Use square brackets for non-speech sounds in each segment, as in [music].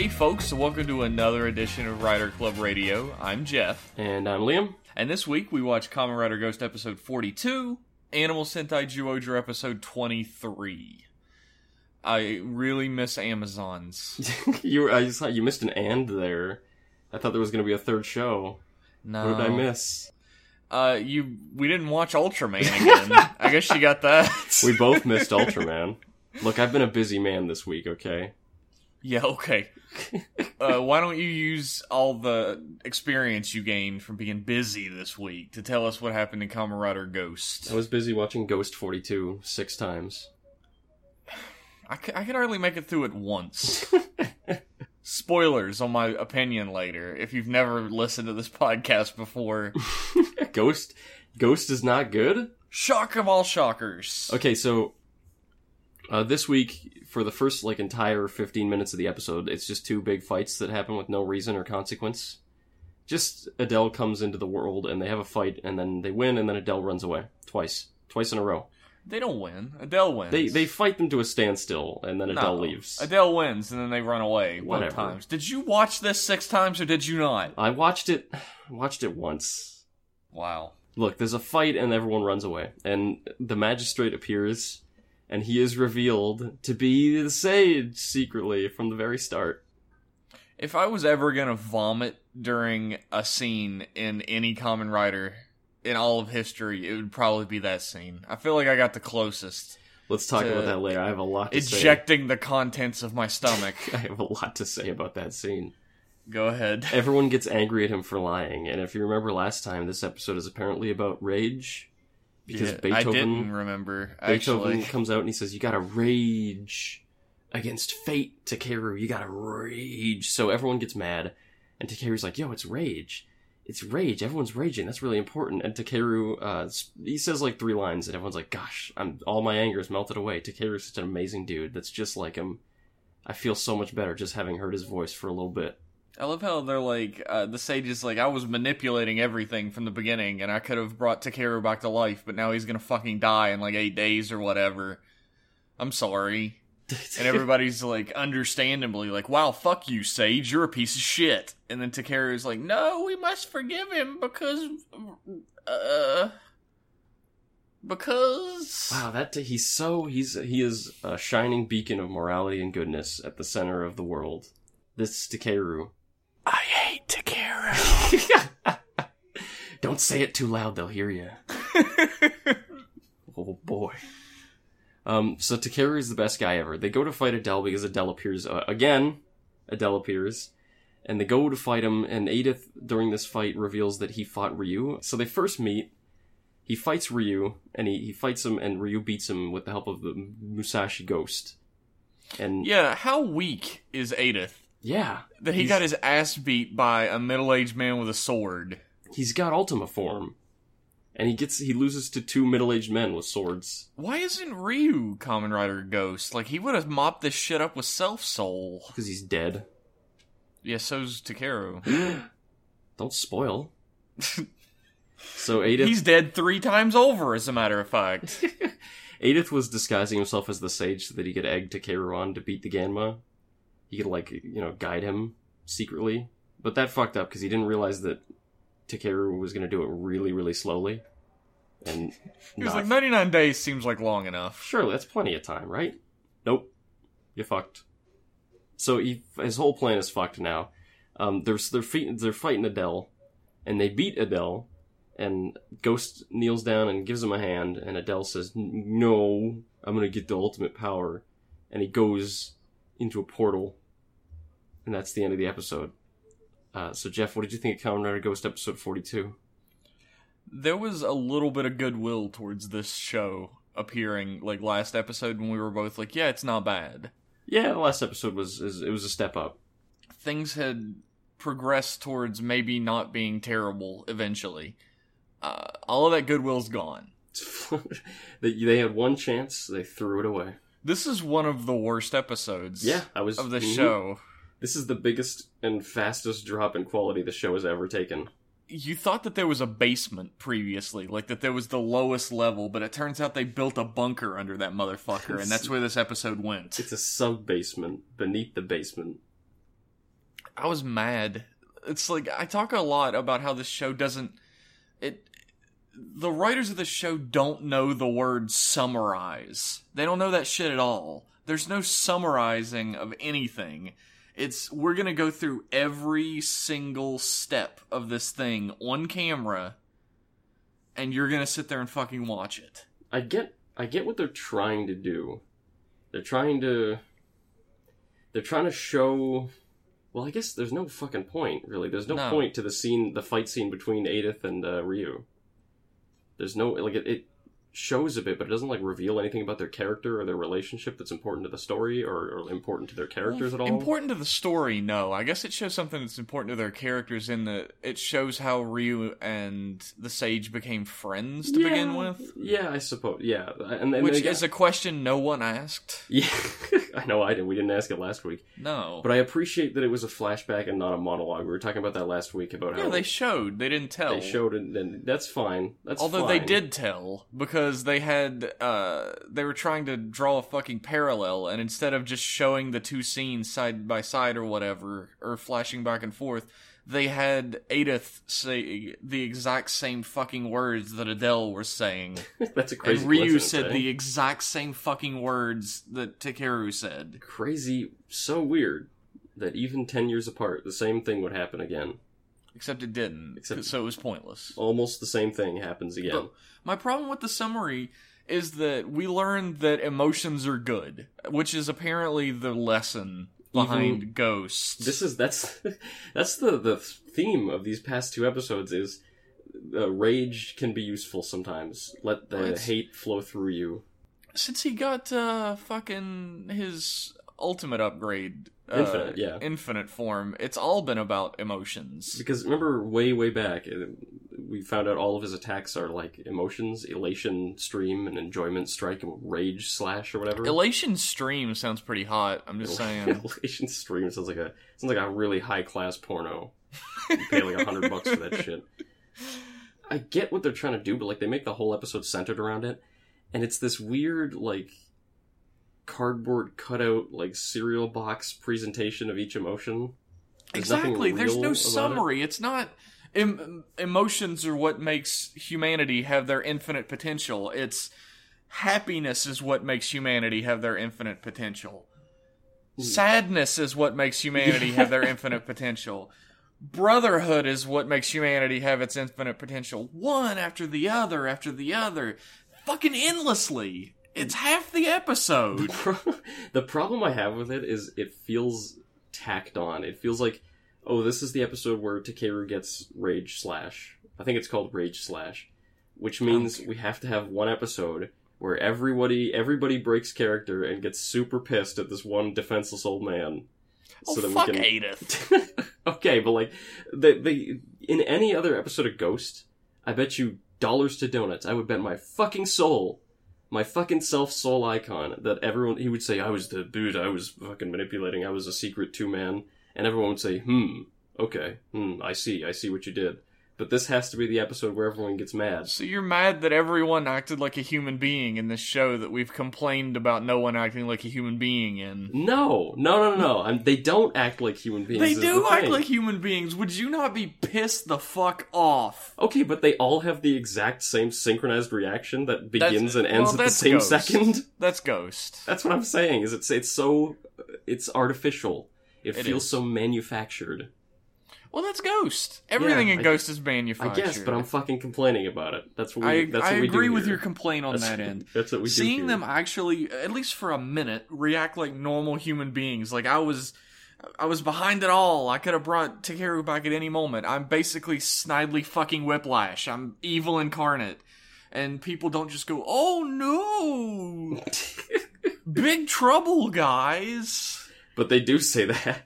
Hey, folks, welcome to another edition of Rider Club Radio. I'm Jeff, And I'm Liam. and this week we watch Kamen Rider Ghost episode 42, Animal Sentai Zyuohger episode 23. I really miss Amazons. [laughs] you were, I just thought you missed an and there. I thought there was going to be a third show. No. What did I miss? Uh, you, we didn't watch Ultraman again. [laughs] I guess you got that. We both missed Ultraman. Look, I've been a busy man this week, okay? Yeah, okay. [laughs] Uh, why don't you use all the experience you gained from being busy this week to tell us what happened in Rider Ghost? I was busy watching Ghost 42 six times. I, c- I could hardly make it through it once. [laughs] Spoilers on my opinion later if you've never listened to this podcast before. [laughs] Ghost Ghost is not good? Shock of all shockers. Okay, so uh, this week for the first like entire 15 minutes of the episode, it's just two big fights that happen with no reason or consequence. Just Adele comes into the world and they have a fight and then they win and then Adele runs away twice, twice in a row. They don't win. Adele wins. They they fight them to a standstill and then Adele No. leaves. Adele wins and then they run away both Whatever. times. Did you watch this six times or did you not? I watched it watched it once. Wow. Look, there's a fight and everyone runs away and the magistrate appears and he is revealed to be the sage secretly from the very start. If I was ever gonna vomit during a scene in any Kamen Rider in all of history, it would probably be that scene. I feel like I got the closest. Let's talk about that later. I have a lot to say. Ejecting the contents of my stomach. [laughs] I have a lot to say about that scene. Go ahead. Everyone gets angry at him for lying, and if you remember last time, this episode is apparently about rage because Yeah, I Beethoven didn't remember Beethoven actually. comes out and he says, "You gotta rage against fate, Takeru. You gotta rage." So everyone gets mad, and Takeru's like, "Yo, it's rage. It's rage. Everyone's raging. That's really important." And Takeru, uh, he says like three lines, and everyone's like, "Gosh, I'm all my anger is melted away." Takeru's such an amazing dude. That's just like him. I feel so much better just having heard his voice for a little bit. I love how they're like uh, the sage is like I was manipulating everything from the beginning, and I could have brought Takeru back to life, but now he's gonna fucking die in like eight days or whatever. I'm sorry. [laughs] And everybody's like, understandably, like, wow, fuck you, Sage, you're a piece of shit. And then Takeru's like, no, we must forgive him because, uh, because. Wow, that he's so he's he is a shining beacon of morality and goodness at the center of the world. This Takeru. I hate Takeru. [laughs] Don't say it too loud; they'll hear you. Oh boy. Um, so Takeru is the best guy ever. They go to fight Adele because Adele appears uh, again. Adele appears, and they go to fight him. And Edith, during this fight, reveals that he fought Ryu. So they first meet. He fights Ryu, and he, he fights him, and Ryu beats him with the help of the Musashi Ghost. And yeah, how weak is Edith? Yeah, That he got his ass beat by a middle aged man with a sword. he's got Ultima form, and he gets he loses to two middle aged men with swords. Why isn't Ryu Kamen Rider Ghost? Like, he would have mopped this shit up with Self Soul. Because he's dead. Yeah, so's Takeru. [gasps] [gasps] Don't spoil. [laughs] so Edith, He's dead three times over, as a matter of fact. [laughs] Edith was disguising himself as the sage so that he could egg Takeru on to beat the Ganma. He could like you know guide him secretly, but that fucked up because he didn't realize that Takeru was going to do it really really slowly. And [laughs] He was like, 99 days seems like long enough. Surely that's plenty of time, right? Nope, you fucked. So he, his whole plan is fucked now. Um, they're they're, fe- they're fighting Adele, and they beat Adele, and Ghost kneels down and gives him a hand, and Adele says, "No, I'm gonna get the ultimate power," and he goes into a portal, and that's the end of the episode. Uh, so Jeff, what did you think of Kamen Rider Ghost episode forty two? There was a little bit of goodwill towards this show appearing, like last episode when we were both like, yeah, it's not bad. Yeah, the last episode was is, it was a step up. Things had progressed towards maybe not being terrible eventually. Uh, all of that goodwill's gone. [laughs] they, they had one chance, they threw it away. This is one of the worst episodes Yeah, I was of the mhm. [laughs] show. This is the biggest and fastest drop in quality the show has ever taken. You thought that there was a basement previously, like that there was the lowest level, but it turns out they built a bunker under that motherfucker, and that's [laughs] where this episode went. It's a sub basement beneath the basement. I was mad. It's like I talk a lot about how this show doesn't it the writers of the show don't know the word summarize. They don't know that shit at all. There's no summarizing of anything. It's we're going to go through every single step of this thing on camera and you're going to sit there and fucking watch it. I get I get what they're trying to do. They're trying to they're trying to show well, I guess there's no fucking point really. There's no, No. point to the scene, the fight scene between Edith and uh, Ryu. There's no like it, it shows a bit, but it doesn't like reveal anything about their character or their relationship that's important to the story or, or important to their characters at all. Important to the story, no. I guess it shows something that's important to their characters in that it shows how Ryu and the Sage became friends to begin with. Yeah, I suppose. Yeah, and then Which got- is a question no one asked. yeah. [laughs] I know I did. We didn't ask it last week, No. but I appreciate that it was a flashback and not a monologue. We were talking about that last week about yeah, how they showed. They didn't tell. they showed it, and that's fine. That's Although they did tell because they had uh they were trying to draw a fucking parallel and instead of just showing the two scenes side by side or whatever or flashing back and forth they had Edith say the exact same fucking words that Adele was saying [laughs] that's a crazy. and Ryu said the exact same fucking words that Takeru said crazy, so weird that even ten years apart, the same thing would happen again. except it didn't Except- so it was pointless Almost the same thing happens again. But my problem with the summary is that we learned that emotions are good, which is apparently the lesson behind ghosts. this is that's [laughs] that's the the theme of these past two episodes is uh, rage can be useful sometimes. Let the hate flow through you. Since he got uh fucking his ultimate upgrade, uh, Infinite, yeah. infinite form, it's all been about emotions. Because remember, way way back, uh, we found out all of his attacks are like emotions: elation, stream, and enjoyment, strike, and rage slash or whatever. Elation Stream sounds pretty hot. I'm just saying. [laughs] elation stream sounds like a sounds like a really high class porno. You pay like a hundred bucks for that shit. I get what they're trying to do, but like they make the whole episode centered around it, and it's this weird like cardboard cutout like cereal box presentation of each emotion. There's Exactly. There's no about it. summary. It's not. Em- emotions are what makes humanity have their infinite potential. It's happiness is what makes humanity have their infinite potential. Hmm. Sadness is what makes humanity have their [laughs] infinite potential. Brotherhood is what makes humanity have its infinite potential. One after the other after the other. Fucking endlessly. It's half the episode. the [laughs] problem I have with it is it feels tacked on. It feels like, oh, this is the episode where Takeru gets Rage Slash. I think it's called Rage Slash, which means we have to have one episode where everybody everybody breaks character and gets super pissed at this one defenseless old man. Oh, that fuck we can. Edith. [laughs] okay, but like they, they in any other episode of Ghost, I bet you dollars to donuts. I would bet my fucking soul, my fucking self soul icon that everyone he would say I was the dude. I was fucking manipulating. I was a secret two man, and everyone would say, hmm, okay, hmm, I see, I see what you did. But this has to be the episode where everyone gets mad. So you're mad that everyone acted like a human being in this show that we've complained about no one acting like a human being in. No, no, no, no, no. I'm, they don't act like human beings. They do the act like human beings. Would you not be pissed the fuck off? Okay, but they all have the exact same synchronized reaction that That's- begins and ends well, at the same Ghost. second. That's Ghost. That's what I'm saying. Is it's it's so it's artificial. It, It feels is. so manufactured. Well, that's Ghost. Everything Yeah, in I- Ghost is manufactured. I guess, but I'm fucking complaining about it. That's what we. I, that's I what we agree do with your complaint on That's, that [laughs] end. That's what we do. Seeing them actually, at least for a minute, react like normal human beings. Like I was, I was behind it all. I could have brought Takeru back at any moment. I'm basically Snidely fucking Whiplash. I'm evil incarnate, and people don't just go, "Oh no, [laughs] big trouble, guys." But they do say that.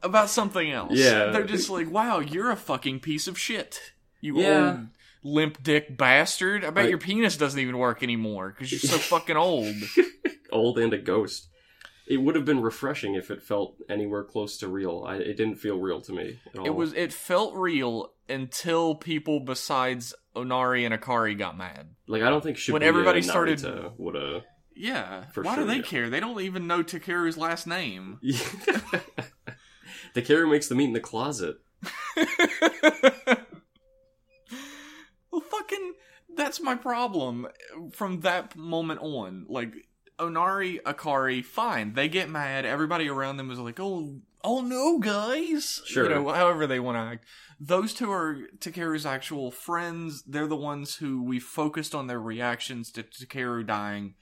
About something else. Yeah. They're just like, wow, you're a fucking piece of shit. You Yeah. old limp dick bastard. I bet I- your penis doesn't even work anymore because you're so [laughs] fucking old. Old and a ghost. It would have been refreshing if it felt anywhere close to real. I, it didn't feel real to me at all. It was. It felt real until people besides Onari and Akari got mad. like I don't think Shibuya when everybody started- would have. Yeah. For Why sure, do they yeah. care? They don't even know Takeru's last name. [laughs] Takeru makes the meat in the closet. [laughs] well, fucking, that's my problem. From that moment on, like Onari, Akari, fine, they get mad. Everybody around them is like, "Oh, oh no, guys!" Sure. you know, however they want to act. Those two are Takeru's actual friends. They're the ones who we focused on their reactions to Takeru dying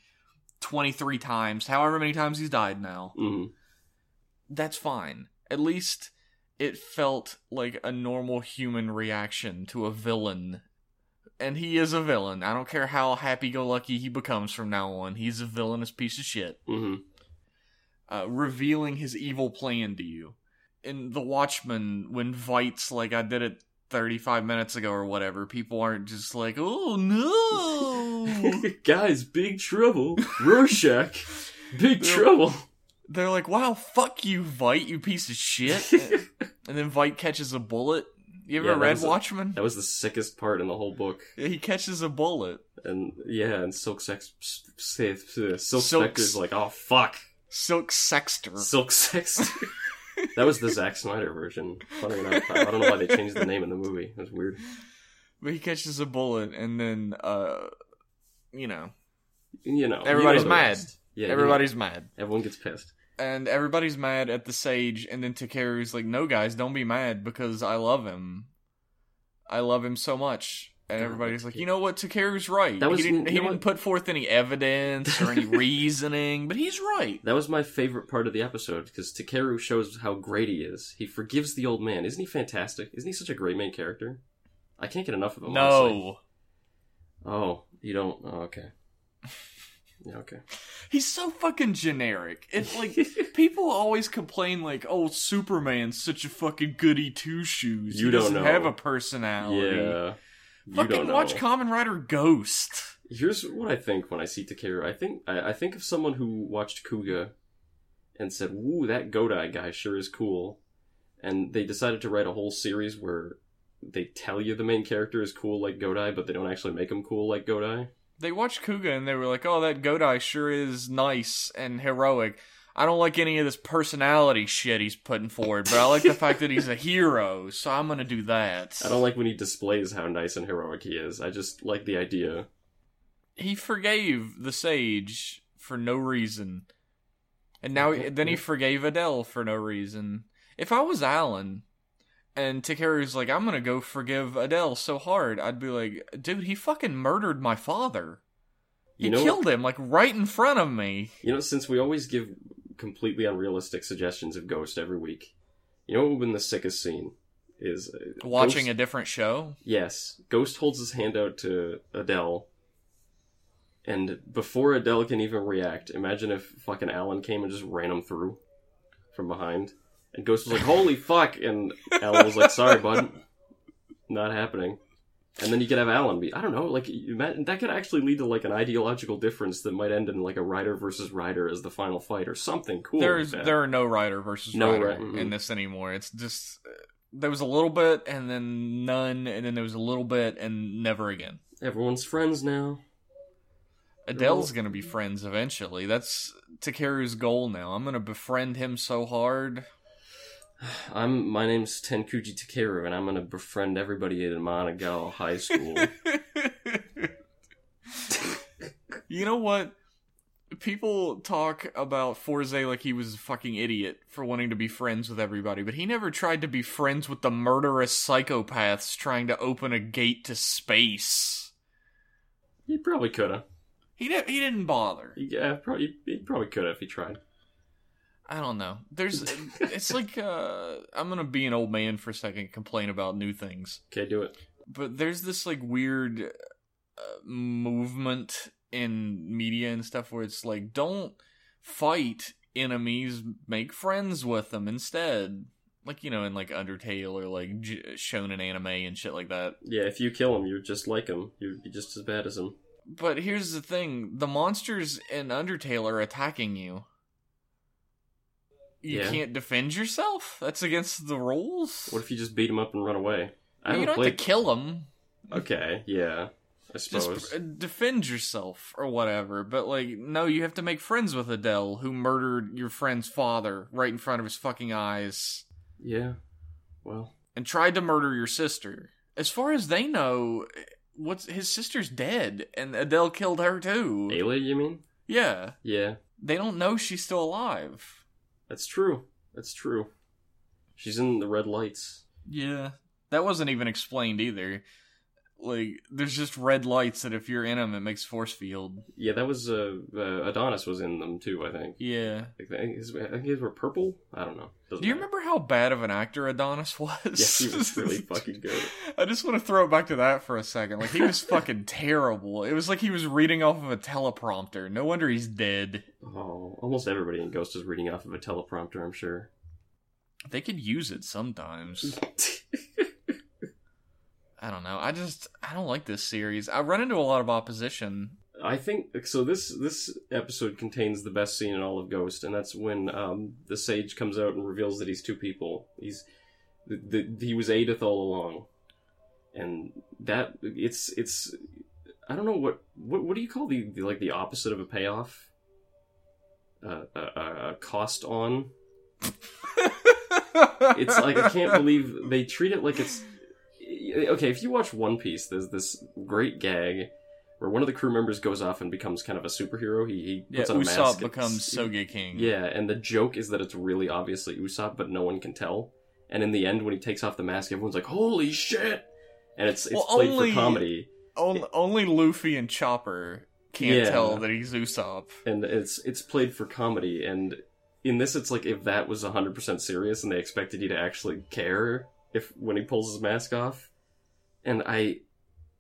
twenty three times, however many times he's died now. hmm That's fine. At least it felt like a normal human reaction to a villain. And he is a villain. I don't care how happy go lucky he becomes from now on. He's a villainous piece of shit. hmm Uh, revealing his evil plan to you. In The Watchmen, when Veidt's like, I did it 35 minutes ago or whatever, people aren't just like, oh no! [laughs] [laughs] [laughs] Guys, big trouble. Rorschach, big They're- trouble. They're like, wow, fuck you, Veidt, you piece of shit. [laughs] and then Veidt catches a bullet. You ever Yeah, that read was a- Watchmen? that was the sickest part in the whole book. He catches a bullet. And yeah, and Silk Sex, Silk, Silk Spectre's like, oh fuck, Silk Sexter. Silk Sex. that was the Zack Snyder version. Funny enough, I don't know why they changed the name in the movie. It was weird. But he catches a bullet, and then, uh, you know, You know, you Everybody's know mad. rest. Yeah, you know, everybody's mad. everyone gets pissed. And everybody's mad at the sage, and then Takeru's like, no, guys, don't be mad because I love him. I love him so much. And oh, God, everybody's like, you know what? Takeru's right. That was- he didn't, he didn't put forth any evidence or any [laughs] reasoning, but he's right. That was my favorite part of the episode because Takeru shows how great he is. He forgives the old man. Isn't he fantastic? Isn't he such a great main character? I can't get enough of him. honestly. No. Oh, you don't? Oh, okay. Yeah, okay. He's so fucking generic. It's like people always complain like, "Oh, Superman's such a fucking goody two shoes. You he don't doesn't know. have a personality." yeah. Fucking watch Kamen Rider Ghost. Here's what I think when I see Takeru. I think I, I think of someone who watched Kuuga and said, "Ooh, that Godai guy sure is cool," and they decided to write a whole series where they tell you the main character is cool like Godai, but they don't actually make him cool like Godai. They watched Kuuga and they were like, "Oh, that Godai sure is nice and heroic." I don't like any of this personality shit he's putting forward, but I like the fact that he's a hero, so I'm gonna do that. I don't like when he displays how nice and heroic he is. I just like the idea. he forgave the sage for no reason, and now then he forgave Adele for no reason. If I was Alan, and Takeru's like, "I'm gonna go forgive Adele so hard," I'd be like, "Dude, he fucking murdered my father. He You know, killed him like right in front of me." you know, since we always give completely unrealistic suggestions of Ghost every week, you know what would have been the sickest scene is uh, Watching Ghost- a different show. Yes, Ghost holds his hand out to Adele, and before Adele can even react, imagine if fucking Alan came and just ran him through from behind, and Ghost was like, "Holy fuck!" and Alan was like, "Sorry, bud, not happening." And then you could have Alan be, I don't know, like imagine, that could actually lead to like an ideological difference that might end in like a Rider versus Rider as the final fight or something cool. There's like there are no Rider versus No Rider Ri- mhm. in this anymore. It's just there was a little bit and then none and then there was a little bit and never again. Everyone's friends now. Adele's gonna be friends eventually. That's Takeru's goal now. I'm gonna befriend him so hard. I'm my name's Tenkuji Takeru, and I'm gonna befriend everybody in Monagal High School. [laughs] you know what? People talk about Fourze like he was a fucking idiot for wanting to be friends with everybody, but he never tried to be friends with the murderous psychopaths trying to open a gate to space. he probably coulda. He di- he didn't bother. Yeah, probably he probably coulda if he tried. I don't know. There's it's like uh I'm going to be an old man for a second complain about new things. Okay, do it. but there's this like weird uh, movement in media and stuff where it's like don't fight enemies make friends with them instead like you know in like undertale or like J- shonen anime and shit like that Yeah, if you kill them, you're just like them. You'd you're just as bad as them. but here's the thing the monsters in undertale are attacking you you Yeah. can't defend yourself that's against the rules What if you just beat him up and run away? I you don't played. have to kill them Okay, yeah, I just suppose. uh, defend yourself or whatever. But like, no, you have to make friends with Adele, who murdered your friend's father right in front of his fucking eyes. Yeah. Well, and tried to murder your sister. As far as they know, what's his sister's dead, and Adele killed her too. Ayla, you mean? Yeah, Yeah, they don't know she's still alive. That's true. That's true. She's in the red lights. Yeah, that wasn't even explained either. Like, there's just red lights that if you're in them, it makes force field. Yeah, that was uh, uh Adonis was in them too. I think. Yeah. I think his, I think his were purple. I don't know. Doesn't Do you matter. remember how bad of an actor Adonis [laughs] was? Yes, he was really fucking good. [laughs] I just want to throw it back to that for a second. Like he was [laughs] fucking terrible. It was like he was reading off of a teleprompter. No wonder he's dead. Oh, almost everybody in Ghost is reading off of a teleprompter. I'm sure. They could use it sometimes. I don't know. I just I don't like this series. I run into a lot of opposition. I think so. This this episode contains the best scene in all of Ghost, and that's when um, the sage comes out and reveals that he's two people. He's the, the, he was Edith all along, and that it's it's I don't know what what what do you call the, the like the opposite of a payoff? Uh, a, a, a cost on. [laughs] It's like I can't believe they treat it like it's Eh, okay. If you watch One Piece, there's this great gag where one of the crew members goes off and becomes kind of a superhero. He, he yeah, puts on a Usopp mask. becomes Sogeking. Yeah, and the joke is that it's really obviously Usopp, but no one can tell. And in the end, when he takes off the mask, everyone's like, "Holy shit!" And it's it's Well, played only- for comedy, Only, only Luffy and Chopper can't Yeah. tell that he's Usopp. and it's it's played for comedy. And in this, it's like if that was hundred percent serious, and they expected you to actually care if when he pulls his mask off. And I,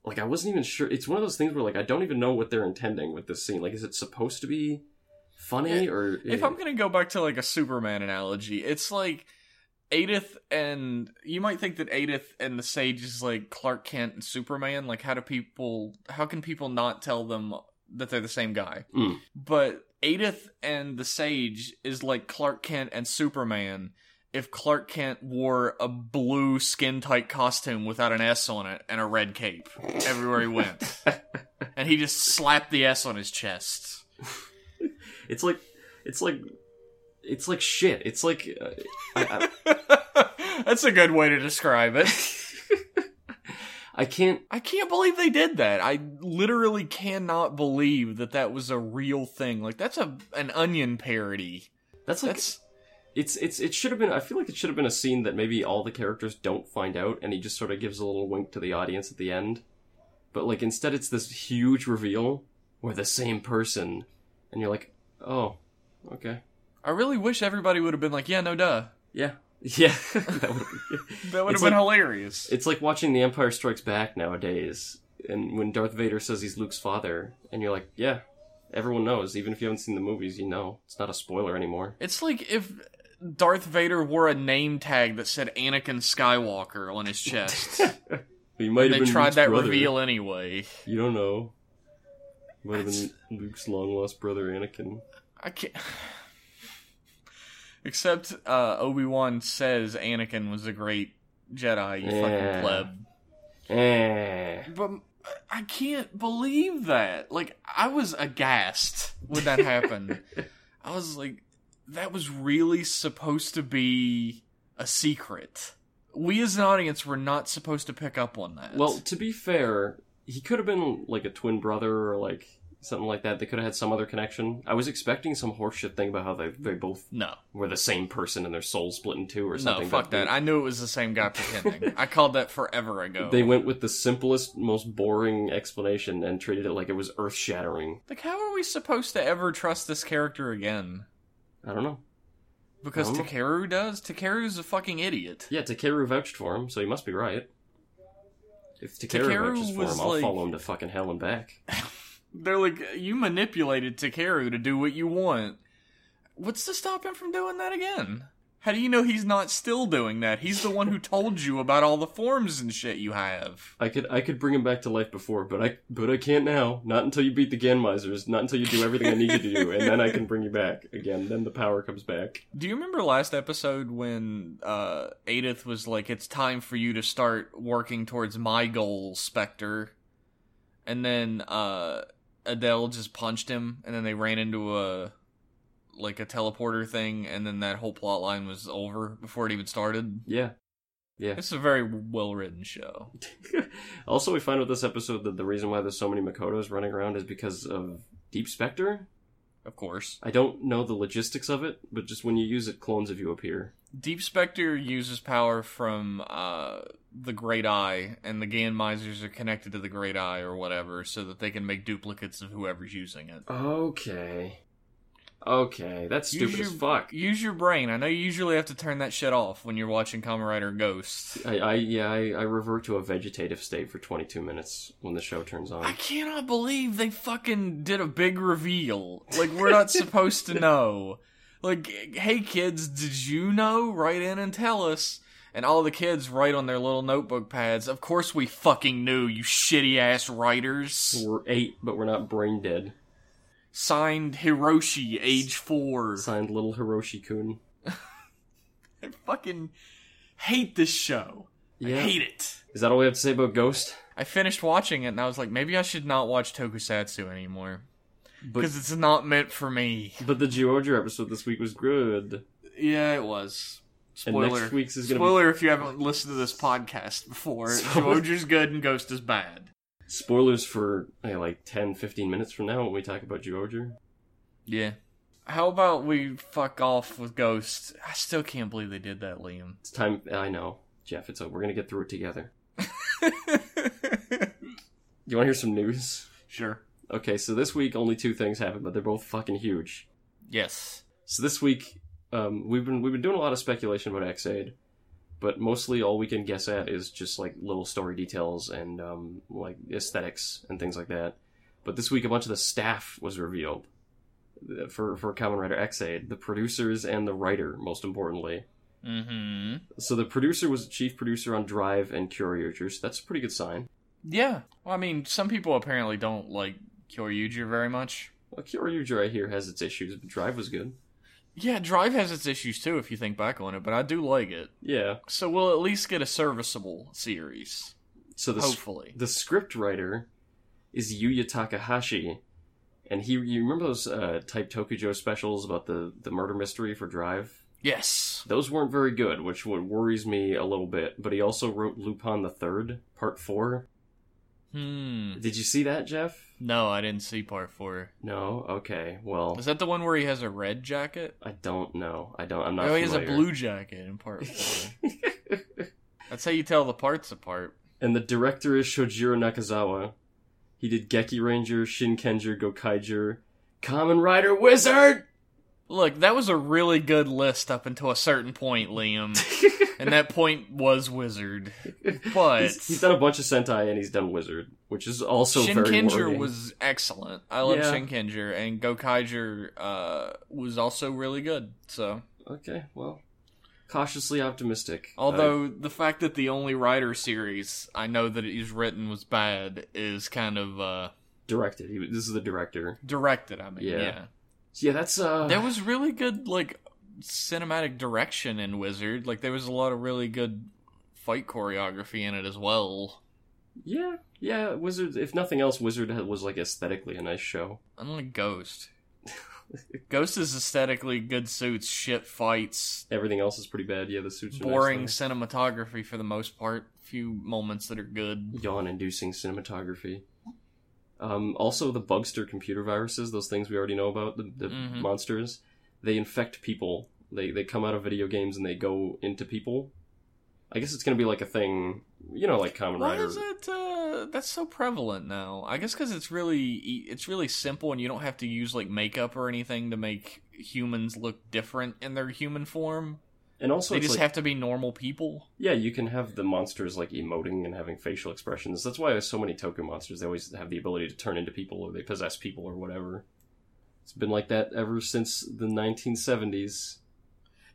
like, I wasn't even sure. It's one of those things where like I don't even know what they're intending with this scene. Like, is it supposed to be funny or If I'm gonna go back to like a Superman analogy, it's like Edith and you might think that Edith and the Sage is like Clark Kent and Superman. Like, how do people? How can people not tell them that they're the same guy? Mm. But Edith and the Sage is like Clark Kent and Superman. If Clark Kent wore a blue skin tight costume without an S on it and a red cape everywhere he went, [laughs] and he just slapped the S on his chest. [laughs] It's like it's like it's like shit. It's like uh, I, I, [laughs] That's a good way to describe it. I can't. I can't believe they did that. I literally cannot believe that that was a real thing. Like that's a an onion parody. That's like That's it's it's it should have been. I feel like it should have been a scene that maybe all the characters don't find out, and he just sort of gives a little wink to the audience at the end. But like instead, it's this huge reveal. We're the same person, and you're like, oh, okay, I really wish everybody would have been like, yeah, no duh. yeah, [laughs] yeah. that would have [laughs] That would It's have been like- hilarious. It's like watching The Empire Strikes Back nowadays, and when Darth Vader says he's Luke's father, and you're like, yeah, everyone knows. Even if you haven't seen the movies, you know. It's not a spoiler anymore. It's like if Darth Vader wore a name tag that said Anakin Skywalker on his chest. [laughs] He might and have they been tried Luke's that brother. reveal anyway. You don't know. Might have been Luke's long lost brother Anakin. I can't. [sighs] Except uh, Obi Wan says Anakin was a great Jedi. You Yeah. fucking pleb. Eh. But I can't believe that. Like I was aghast when that happened. [laughs] I was like, that was really supposed to be a secret. We as an audience were not supposed to pick up on that. Well, to be fair, he could have been like a twin brother or like something like that. They could have had some other connection. I was expecting some horseshit thing about how they they both no, were the same person and their souls split in two or something. no, fuck that. I knew it was the same guy pretending. [laughs] I called that forever ago. They went with the simplest, most boring explanation and treated it like it was earth shattering. like, how are we supposed to ever trust this character again? I don't know. Because know. Takeru does. Takeru's a fucking idiot. Yeah, Takeru vouched for him, so he must be right. If Takeru, Takeru vouches for him, I'll like- follow him to fucking hell and back. [laughs] They're like, you manipulated Takeru to do what you want. What's to stop him from doing that again? How do you know he's not still doing that? He's the one who told you about all the forms and shit you have. I could I could bring him back to life before, but I but I can't now. Not until you beat the Ganmisers. Not until you do everything I need you to do, and then I can bring you back again. Then the power comes back. Do you remember last episode when uh, Edith was like, "It's time for you to start working towards my goals, Spectre," and then uh, Adele just punched him, and then they ran into a like a teleporter thing, and then that whole plot line was over before it even started. Yeah. Yeah. It's a very well written show. [laughs] also, we find out this episode that the reason why there's so many Makotos running around is because of Deep Spectre. Of course. I don't know the logistics of it, but just when you use it, clones of you appear. Deep Spectre uses power from uh, the Great Eye, and the Ganmizers are connected to the Great Eye or whatever, so that they can make duplicates of whoever's using it. Okay. Okay, that's stupid use as your, fuck. Use your brain. I know you usually have to turn that shit off when you're watching Kamen Rider Ghost. I, I yeah, I, I revert to a vegetative state for 22 minutes when the show turns on. I cannot believe they fucking did a big reveal. Like, we're not supposed to [laughs] know. Like, hey kids, did you know? Write in and tell us. And all the kids write on their little notebook pads. Of course we fucking knew, you shitty ass writers. We're eight, but we're not brain dead. Signed Hiroshi, age four. Signed little Hiroshi Kun. [laughs] I fucking hate this show. Yeah. I hate it. Is that all we have to say about Ghost? I finished watching it and I was like, maybe I should not watch Tokusatsu anymore. Because it's not meant for me. but the Georgia episode this week was good. Yeah, it was. And Spoiler. next week's is gonna Spoiler if you haven't listened to this podcast before. [laughs] Spoiler. Georgia's good and Ghost is bad. Spoilers for eh, like 10, 15 minutes from now when we talk about Georgia. Yeah. How about we fuck off with Ghost? I still can't believe they did that, Liam. It's time. I know, Jeff. It's we're gonna get through it together. [laughs] You want to hear some news? sure. Okay, so this week only two things happened, but they're both fucking huge. Yes. So this week, um, we've been we've been doing a lot of speculation about Ex-Aid, but mostly all we can guess at is just like little story details and um, like aesthetics and things like that. But this week, a bunch of the staff was revealed uh, for for Kamen Rider Ex-Aid, the producers and the writer, most importantly. Mm-hmm. So the producer was the chief producer on Drive and Kyoryuger, so that's a pretty good sign. Yeah. Well, I mean, some people apparently don't like Kyoryuger very much. Well, Kyoryuger, I hear, has its issues, but Drive was good. Yeah, Drive has its issues too, if you think back on it, but I do like it. Yeah. So we'll at least get a serviceable series. So the Hopefully. the script writer is Yuya Takahashi, and he you remember those uh, Type Tokujo specials about the the murder mystery for Drive? Yes. Those weren't very good, which would worries me a little bit. But he also wrote Lupin the Third, Part Four. Hmm. Did you see that, Jeff? No, I didn't see part four. No. Okay. Well, Is that the one where he has a red jacket? I don't know. I don't. I'm not. oh, he has a blue jacket in part four. [laughs] That's how you tell the parts apart. and the director is Shojiro Nakazawa. He did Geki Ranger, Shinkenger, Gokaiger, Kamen Rider Wizard. Look, that was a really good list up until a certain point, Liam. [laughs] and that point was Wizard. But he's, he's done a bunch of Sentai and he's done Wizard, which is also very Shinkenger worrying. was excellent. I love Yeah. Shinkenger, and Gokaiger uh, was also really good. So, okay. Well, cautiously optimistic. although the fact that the only writer series I know that he's written was bad is kind of uh, Uh, directed. He, this is the director. directed. I mean, Yeah. yeah. Yeah, that's uh. there was really good like cinematic direction in Wizard. Like there was a lot of really good fight choreography in it as well. yeah, yeah. Wizard. If nothing else, Wizard was like aesthetically a nice show. Unlike Ghost. [laughs] Ghost is aesthetically good suits, shit fights, Everything else is pretty bad. Yeah, the suits are nice, boring though. cinematography for the most part. Few moments that are good. yawn-inducing cinematography. Um, also, the Bugster computer viruses, those things we already know about, the, the Mhm. monsters, they infect people. They they come out of video games and they go into people. I guess it's gonna be like a thing, you know, like Common Why Rider. is it uh, that's so prevalent now? I guess because it's really it's really simple and you don't have to use like makeup or anything to make humans look different in their human form. And also, they just like, have to be normal people. yeah, you can have the monsters like emoting and having facial expressions. That's why there's so many Toku monsters. They always have the ability to turn into people or they possess people or whatever. It's been like that ever since the 1970s.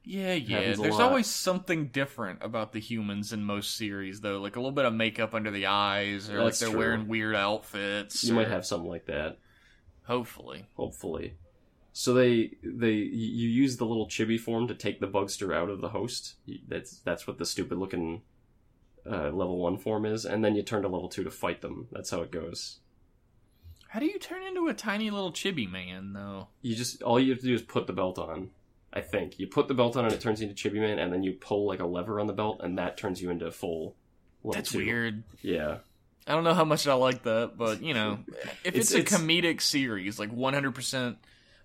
Yeah, yeah. There's lot. always something different about the humans in most series, though. Like a little bit of makeup under the eyes, or like they're true. wearing weird outfits. You or- might have something like that. Hopefully. hopefully. So they they you use the little chibi form to take the bugster out of the host. That's that's what the stupid looking uh, level one form is, and then you turn to level two to fight them. That's how it goes. How do you turn into a tiny little chibi man, though? You just all you have to do is put the belt on. I think you put the belt on and it turns you into Chibi Man, and then you pull like a lever on the belt, and that turns you into full. level That's two. weird. Yeah, I don't know how much I like that, but you know, [laughs] if it's, It's- a it's- comedic series, like 100%,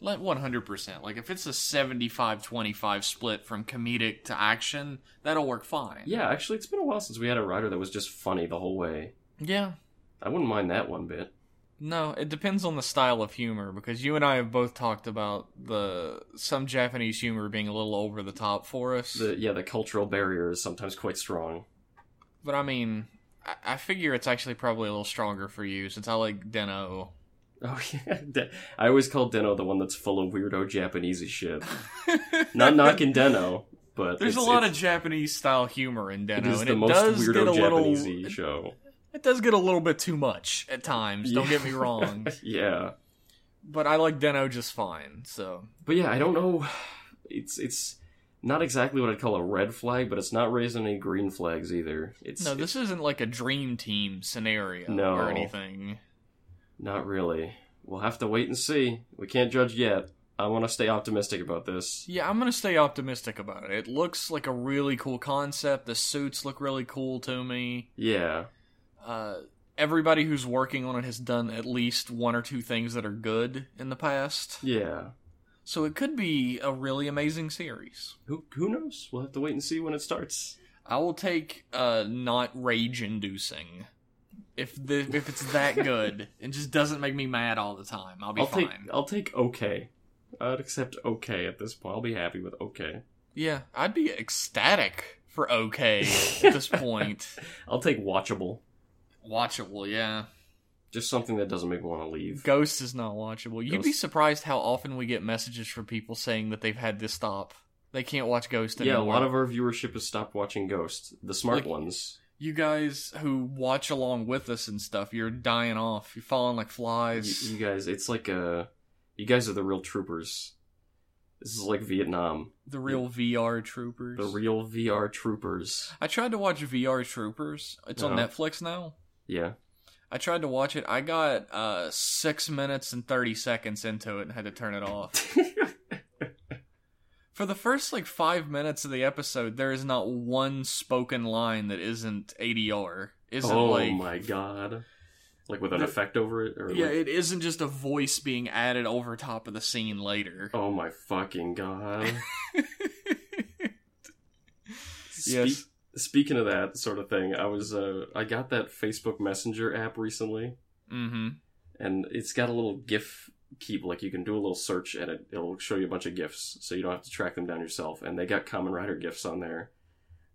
like 100%, like if it's a 75-25 split from comedic to action, that'll work fine. yeah. Actually, it's been a while since we had a rider that was just funny the whole way. Yeah. I wouldn't mind that one bit. No, it depends on the style of humor because you and I have both talked about the some Japanese humor being a little over the top for us. The yeah, the cultural barrier is sometimes quite strong. But I mean, I, I figure it's actually probably a little stronger for you since I like Den-O. Oh [laughs] yeah, De- I always call Den-O the one that's full of weirdo Japanesey shit. [laughs] Not knocking Den-O, but There's it's- a lot it's- of Japanese style humor in Den-O, It is and the it most does weirdo get a little. Show. It does get a little bit too much at times. Don't get me wrong, [laughs] yeah, but I like Den-O just fine. So but yeah, I don't know. It's it's not exactly what I'd call a red flag, but it's not raising any green flags either. It's no, this isn't like a dream team scenario No. or anything. Not really. We'll have to wait and see. We can't judge yet. I want to stay optimistic about this. Yeah, I'm gonna stay optimistic about it. It looks like a really cool concept. The suits look really cool to me. Yeah, Uh, everybody who's working on it has done at least one or two things that are good in the past. yeah. So it could be a really amazing series. Who who knows? We'll have to wait and see when it starts. I will take uh not rage inducing. If the if it's that good [laughs] and just doesn't make me mad all the time, I'll be I'll fine. take I'll take okay. I'd accept okay at this point. I'll be happy with okay. Yeah, I'd be ecstatic for okay at this [laughs] point. I'll take watchable. Watchable, yeah. Just something that doesn't make me want to leave. Ghost is not watchable. You'd be surprised how often we get messages from people saying that they've had to stop. They can't watch Ghost anymore. yeah, a lot of our viewership has stopped watching Ghost. The smart Like- ones. You guys who watch along with us and stuff, you're dying off. You're falling like flies. you guys, it's like uh You guys are the real troopers. This is like Vietnam. the real VR troopers. The real VR troopers. I tried to watch VR Troopers. It's on Uh-huh. Netflix now. Yeah. I tried to watch it. I got uh six minutes and thirty seconds into it and had to turn it off. [laughs] For the first like five minutes of the episode, there is not one spoken line that isn't ADR. Isn't oh like my god. Like with an The- effect over it? Or yeah, like- it isn't just a voice being added over top of the scene later. Oh my fucking god. [laughs] Yes. Speaking of that sort of thing, I was uh I got that Facebook Messenger app recently mm-hmm. and it's got a little GIF keep like you can do a little search and it, it'll show you a bunch of gifts so you don't have to track them down yourself and they got Kamen Rider gifts on there.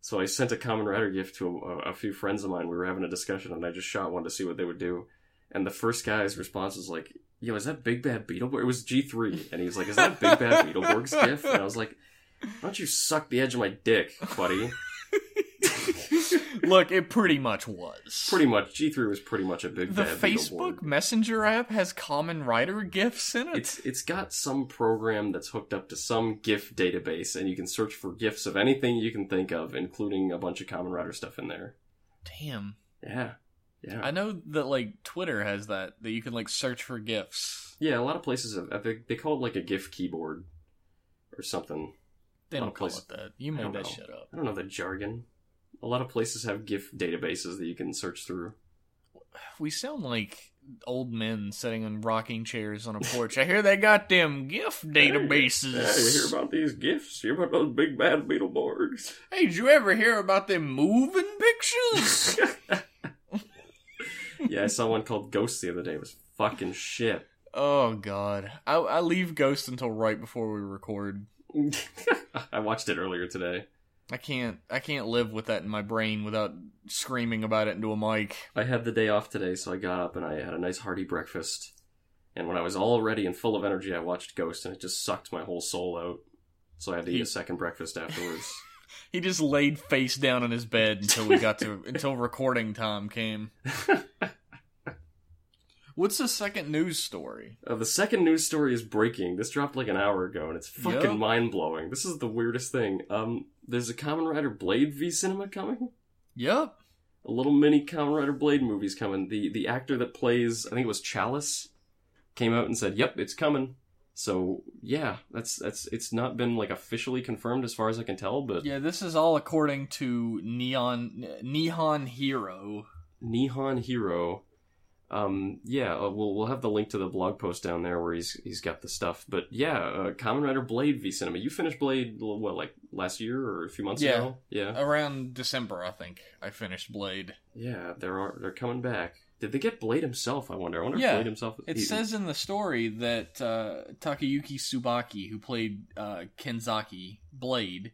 So I sent a Kamen Rider gift to a, a few friends of mine. We were having a discussion and I just shot one to see what they would do. And the first guy's response was like, "Yo, is that Big Bad Beetleborg?" It was G three, and he was like, "Is that Big Bad Beetleborg's gift And I was like, "Why don't you suck the edge of my dick, buddy?" [laughs] [laughs] Look, it pretty much was. pretty much, G three was pretty much a Big the Facebook. Messenger app has Kamen Rider gifs in it. It's it's got some program that's hooked up to some GIF database, and you can search for GIFs of anything you can think of, including a bunch of Kamen Rider stuff in there. Damn. Yeah, yeah, I know that like Twitter has that that you can like search for gifs. yeah. A lot of places have they, they call it like a GIF keyboard or something. They don't call please. it that. You made that know. shit up. I don't know the jargon. A lot of places have GIF databases that you can search through. We sound like old men sitting in rocking chairs on a porch. I hear they got them GIF databases. Hey, you hear about these GIFs? You hear about those big bad Beetleborgs? Hey, did you ever hear about them moving pictures? [laughs] yeah, I saw one called Ghost the other day. It was fucking shit. oh god, I, I leave Ghost until right before we record. [laughs] I watched it earlier today. I can't I can't live with that in my brain without screaming about it into a mic. I had the day off today, so I got up and I had a nice hearty breakfast. And when I was all ready and full of energy, I watched Ghost, and it just sucked my whole soul out. So I had to eat a second breakfast afterwards. [laughs] He just laid face down in his bed until we got to until recording time came. [laughs] What's the second news story? uh, the second news story is breaking. This dropped like an hour ago, and it's fucking Yep. mind blowing. This is the weirdest thing. Um, there's a Kamen Rider Blade V cinema coming. Yep. A little mini Kamen Rider Blade movie's coming. The the actor that plays, I think it was Chalice, came out and said, "Yep, it's coming." So yeah, that's that's it's not been like officially confirmed as far as I can tell, but Yeah, this is all according to Neon Nihon Hero. Nihon Hero. Um, yeah, uh, we'll we'll have the link to the blog post down there where he's he's got the stuff. But yeah, uh, Kamen Rider Blade v Cinema. You finished Blade what like last year or a few months Yeah. ago? Yeah, Around December, I think I finished Blade. yeah. They're are they're coming back. Did they get Blade himself? I wonder. I wonder Yeah, if Blade himself. It he- says in the story that uh, Takayuki Tsubaki, who played uh, Kenzaki Blade,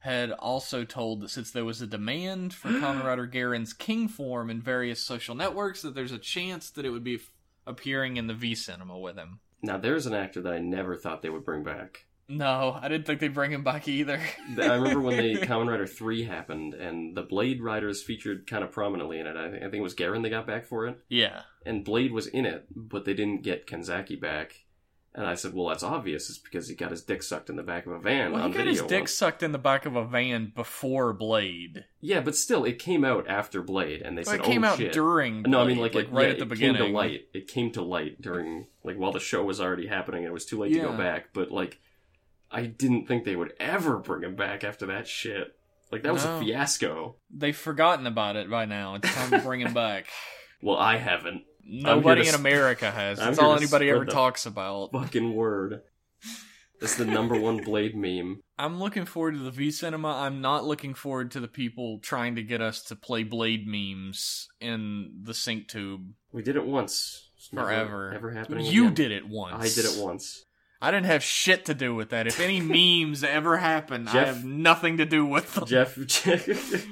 had also told that since there was a demand for Kamen Rider Garren's King form in various social networks, that there's a chance that it would be f- appearing in the V Cinema with him. now there's an actor that I never thought they would bring back. No, I didn't think they'd bring him back either. I remember when the [laughs] Kamen Rider three happened, and the Blade Riders featured kind of prominently in it. I, I think it was Garen they got back for it. yeah. and Blade was in it, but they didn't get Kenzaki back. And I said, "Well, that's obvious. It's because he got his dick sucked in the back of a van Well, he got video." his dick once. sucked in the back of a van before Blade. Yeah, but still, it came out after Blade, and they Well, said, it came "Oh out shit." during. no, I mean Blade, like, it, right yeah, at the it beginning. came to light. It came to light during like while the show was already happening, it was too late to go back. But like, I didn't think they would ever bring him back after that shit. Like that was No. a fiasco. They've forgotten about it by now. It's time to bring him back. [laughs] Well, I haven't. Nobody in America has. That's all anybody ever talks about. Fucking word. That's the number one Blade meme. I'm looking forward to the V Cinema. I'm not looking forward to the people trying to get us to play Blade memes in the sync tube. We did it once. It's never- Forever. Ever happening? You again. did it once. I did it once. I didn't have shit to do with that. If any [laughs] memes ever happen, I have nothing to do with them. Jeff, [laughs] Jeff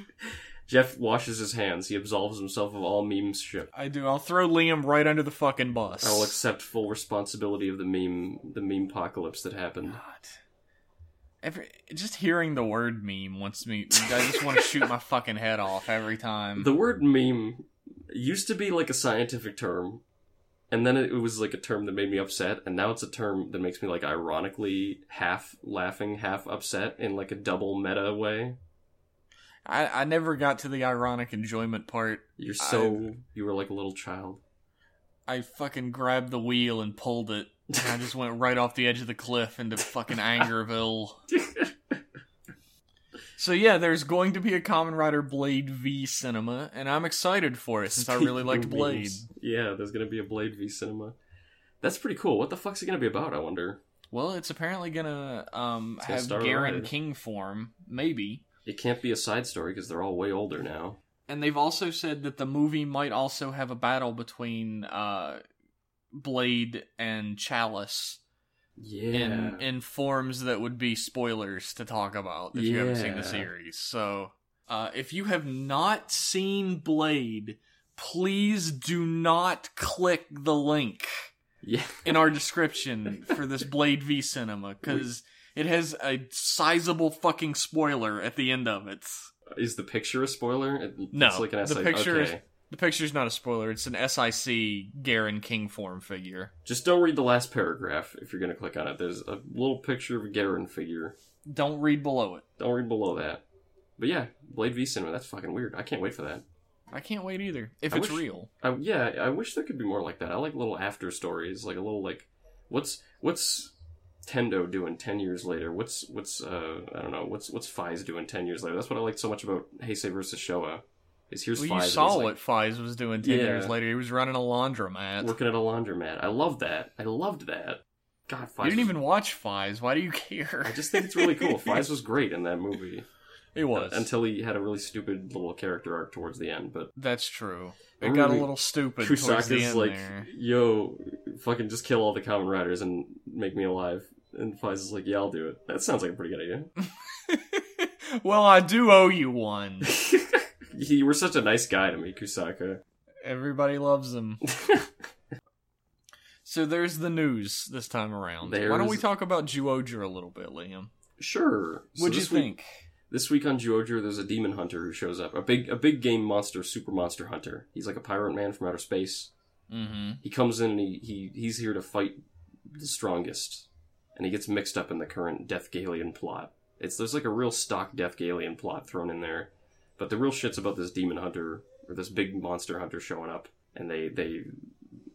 Jeff washes his hands. He absolves himself of all memeship. I do. I'll throw Liam right under the fucking bus. I will accept full responsibility of the meme, the meme apocalypse that happened. God. Every just hearing the word meme wants me. I just want to shoot my [laughs] fucking head off every time. The word meme used to be like a scientific term, and then it was like a term that made me upset, and now it's a term that makes me like ironically half laughing, half upset in like a double meta way. I, I never got to the ironic enjoyment part. You're so you were like a little child. I fucking grabbed the wheel and pulled it. And I just went right off the edge of the cliff into fucking Angerville. [laughs] So yeah, there's going to be a Kamen Rider Blade V cinema, and I'm excited for it since I really liked Blade. Yeah, there's gonna be a Blade v Cinema. That's pretty cool. What the fuck's it gonna be about? I wonder. Well, it's apparently gonna um It's have Garren. King form, maybe. It can't be a side story because they're all way older now. And they've also said that the movie might also have a battle between uh Blade and Chalice Yeah. in in forms that would be spoilers to talk about if you haven't seen the series. So, uh, if you have not seen Blade, please do not click the link yeah. in our description for this Blade V cinema because [laughs] it has a sizable fucking spoiler at the end of it. Is the picture a spoiler? It, No, it's like an the picture is- okay. The picture's not a spoiler; it's an SIC Garren King form figure. Just don't read the last paragraph if you're gonna click on it. There's a little picture of a Garren figure. Don't read below it. Don't read below that. But yeah, Blade v Cinema. That's fucking weird. I can't wait for that. I can't wait either. If I it's wish- real. I, yeah, I wish there could be more like that. I like little after stories, like a little like, what's what's Tendo doing ten years later? What's what's uh I don't know what's what's Faiz doing ten years later? That's what I liked so much about Heisei versus Showa. Is here's Well, Faiz you saw he's, what like, Faiz was doing ten Yeah. years later. He was running a laundromat. working at a laundromat. I love that. I loved that. God, Faiz. you didn't was- even watch Faiz. Why do you care? I just think it's really cool. [laughs] Faiz was great in that movie it was. until he had a really stupid little character arc towards the end. But That's true. It got a little stupid towards the end like, there. "Yo, fucking just kill all the Kamen Riders and make me alive." And is like, "Yeah, I'll do it." That sounds like a pretty good idea. [laughs] well, I do owe you one. [laughs] you were such a nice guy to me, Kusaka. Everybody loves him. [laughs] so there's the news this time around. Why don't we talk about Zyuohger a little bit, Liam? Sure. So What'd you week- think? This week on Zyuohger, there's a demon hunter who shows up. A big, a big game monster, super monster hunter. He's like a pirate man from outer space. Mm-hmm. He comes in and he, he he's here to fight the strongest, and he gets mixed up in the current Death Galian plot. It's there's like a real stock Death Galian plot thrown in there, but the real shit's about this demon hunter or this big monster hunter showing up, and they they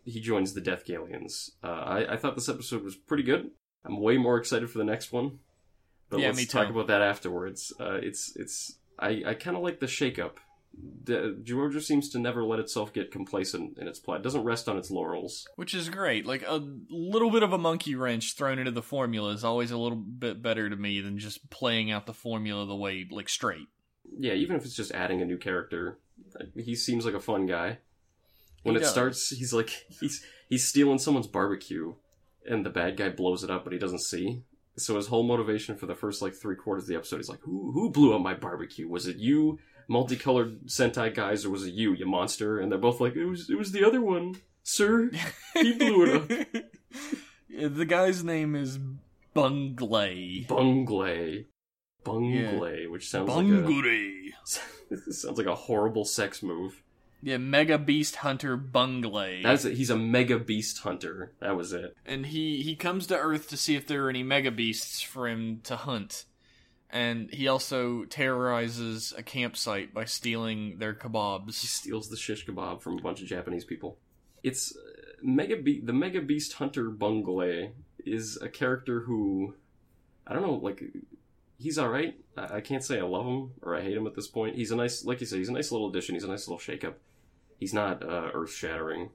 he joins the Death Galians. Uh, I, I thought this episode was pretty good. I'm way more excited for the next one. But Yeah, let's me talk about that afterwards. Uh, it's it's I, I kind of like the shakeup. The, Zyuohger seems to never let itself get complacent in its plot. It doesn't rest on its laurels. Which is great. Like a little bit of a monkey wrench thrown into the formula is always a little bit better to me than just playing out the formula the way like straight. Yeah, even if it's just adding a new character, he seems like a fun guy. When He it does. starts, he's like he's he's stealing someone's barbecue, and the bad guy blows it up, but he doesn't see. So his whole motivation for the first like three quarters of the episode is like, who who blew up my barbecue? Was it you, multicolored Sentai guys, or was it you, you monster? And they're both like, it was it was the other one, sir. He [laughs] blew it up. The guy's name is Bunglay. Bunglay, Bunglay, which sounds like a [laughs] sounds like a horrible sex move. Yeah, Mega Beast Hunter Bunglay. That's it. He's a mega beast hunter. That was it. and he he comes to Earth to see if there are any mega beasts for him to hunt. And he also terrorizes a campsite by stealing their kebabs. He steals the shish kebab from a bunch of Japanese people. It's uh, mega be- the mega beast hunter Bunglay is a character who I don't know, like he's all right. I-, I can't say I love him or I hate him at this point. He's a nice, like you said, he's a nice little addition. He's a nice little shakeup. He's not uh, earth shattering,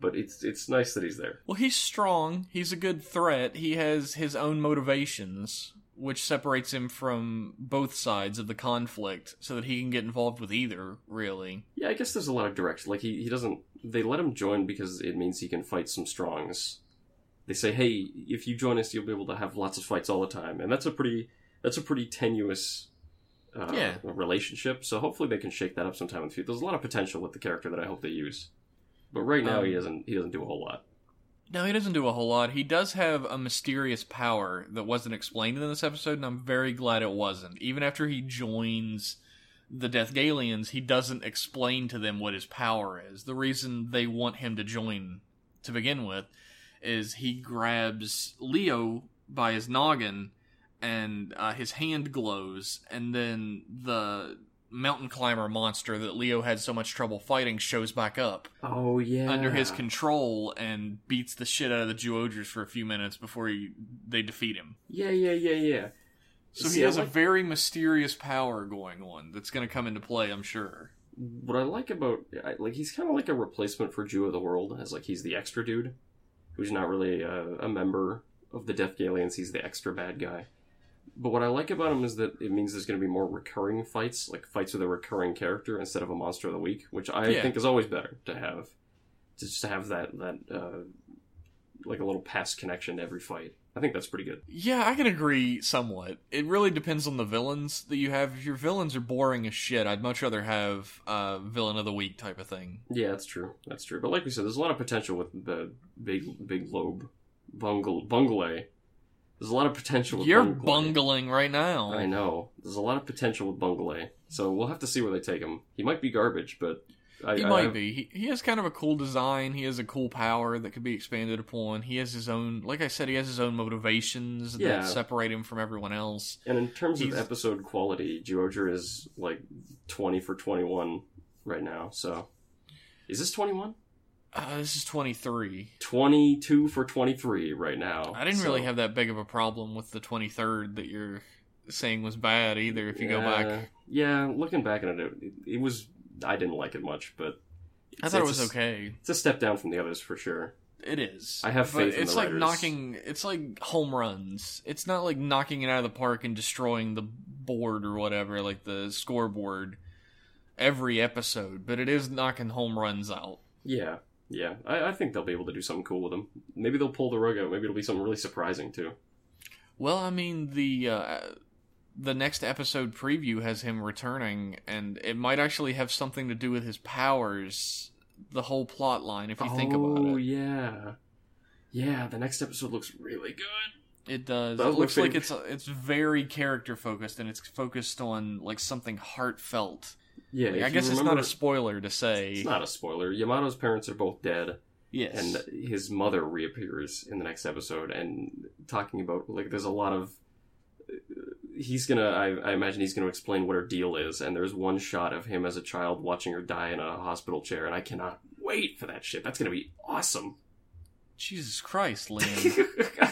but it's it's nice that he's there. Well, he's strong. He's a good threat. He has his own motivations, which separates him from both sides of the conflict, so that he can get involved with either. Really, Yeah, I guess there's a lot of direction. Like he, he doesn't. They let him join because it means he can fight some strongs. They say, hey, if you join us, you'll be able to have lots of fights all the time, and that's a pretty that's a pretty tenuous uh, Yeah. relationship. So hopefully they can shake that up sometime in the future. There's a lot of potential with the character that I hope they use, but right now he Um, doesn't he doesn't do a whole lot. No, he doesn't do a whole lot. He does have a mysterious power that wasn't explained in this episode, and I'm very glad it wasn't. Even after he joins the Death Galians, he doesn't explain to them what his power is. The reason they want him to join to begin with is he grabs Leo by his noggin and uh, his hand glows, and then the mountain climber monster that Leo had so much trouble fighting shows back up Oh yeah, under his control and beats the shit out of the Zyuohgers for a few minutes before he, they defeat him. Yeah, yeah, yeah, yeah. So See, he has a very mysterious power going on that's going to come into play, I'm sure. what I like about I- like he's kind of like a replacement for Zyuoh the World, as like he's the extra dude who's not really a, a member of the Death Galians. He's the extra bad guy. But what I like about him is that it means there's going to be more recurring fights, like fights with a recurring character instead of a monster of the week, which I Yeah. think is always better to have. Just to have that that uh, like a little past connection to every fight. I think that's pretty good. Yeah, I can agree somewhat. It really depends on the villains that you have. If your villains are boring as shit, I'd much rather have uh, villain of the week type of thing. Yeah, that's true. That's true. But like we said, there's a lot of potential with the big big lobe, bungle bunglay. There's a lot of potential. with You're bungling right now. I know. There's a lot of potential with Bunglay. So we'll have to see where they take him. He might be garbage, but I, He I- might I- be. He, he has kind of a cool design. He has a cool power that could be expanded upon. He has his own, like I said, he has his own motivations Yeah. that separate him from everyone else. And in terms He's- of episode quality, Zyuohger is like 20 for 21 right now. So is this 21? Uh, this is 23. 22 for 23 right now. I didn't So- really have that big of a problem with the 23rd that you're saying was bad either, if you go back. Yeah, looking back at it, it, it was. I didn't like it much, but. I it's- thought it was a- okay. It's a step down from the others for sure. It is. I have faith in It's like writers. knocking. It's like home runs. It's not like knocking it out of the park and destroying the board or whatever, like the scoreboard, every episode. But it is knocking home runs out. Yeah, yeah. I, I think they'll be able to do something cool with them. Maybe they'll pull the rug out. Maybe it'll be something really surprising too. Well, I mean the uh, the next episode preview has him returning, and it might actually have something to do with his powers. The whole plot line, if you think about it. Oh yeah, yeah. The next episode looks really good. it does. That It was looks like it's it's very character focused, and it's focused on like something heartfelt. Yeah, Like, I guess it's not a spoiler to say. It's not a spoiler. Yamato's parents are both dead, yes, and his mother reappears in the next episode, and talking about like there's a lot of. He's gonna. I, I imagine he's gonna explain what her deal is, and there's one shot of him as a child watching her die in a hospital chair, and I cannot wait for that shit. That's gonna be awesome. Jesus Christ, Liam. [laughs]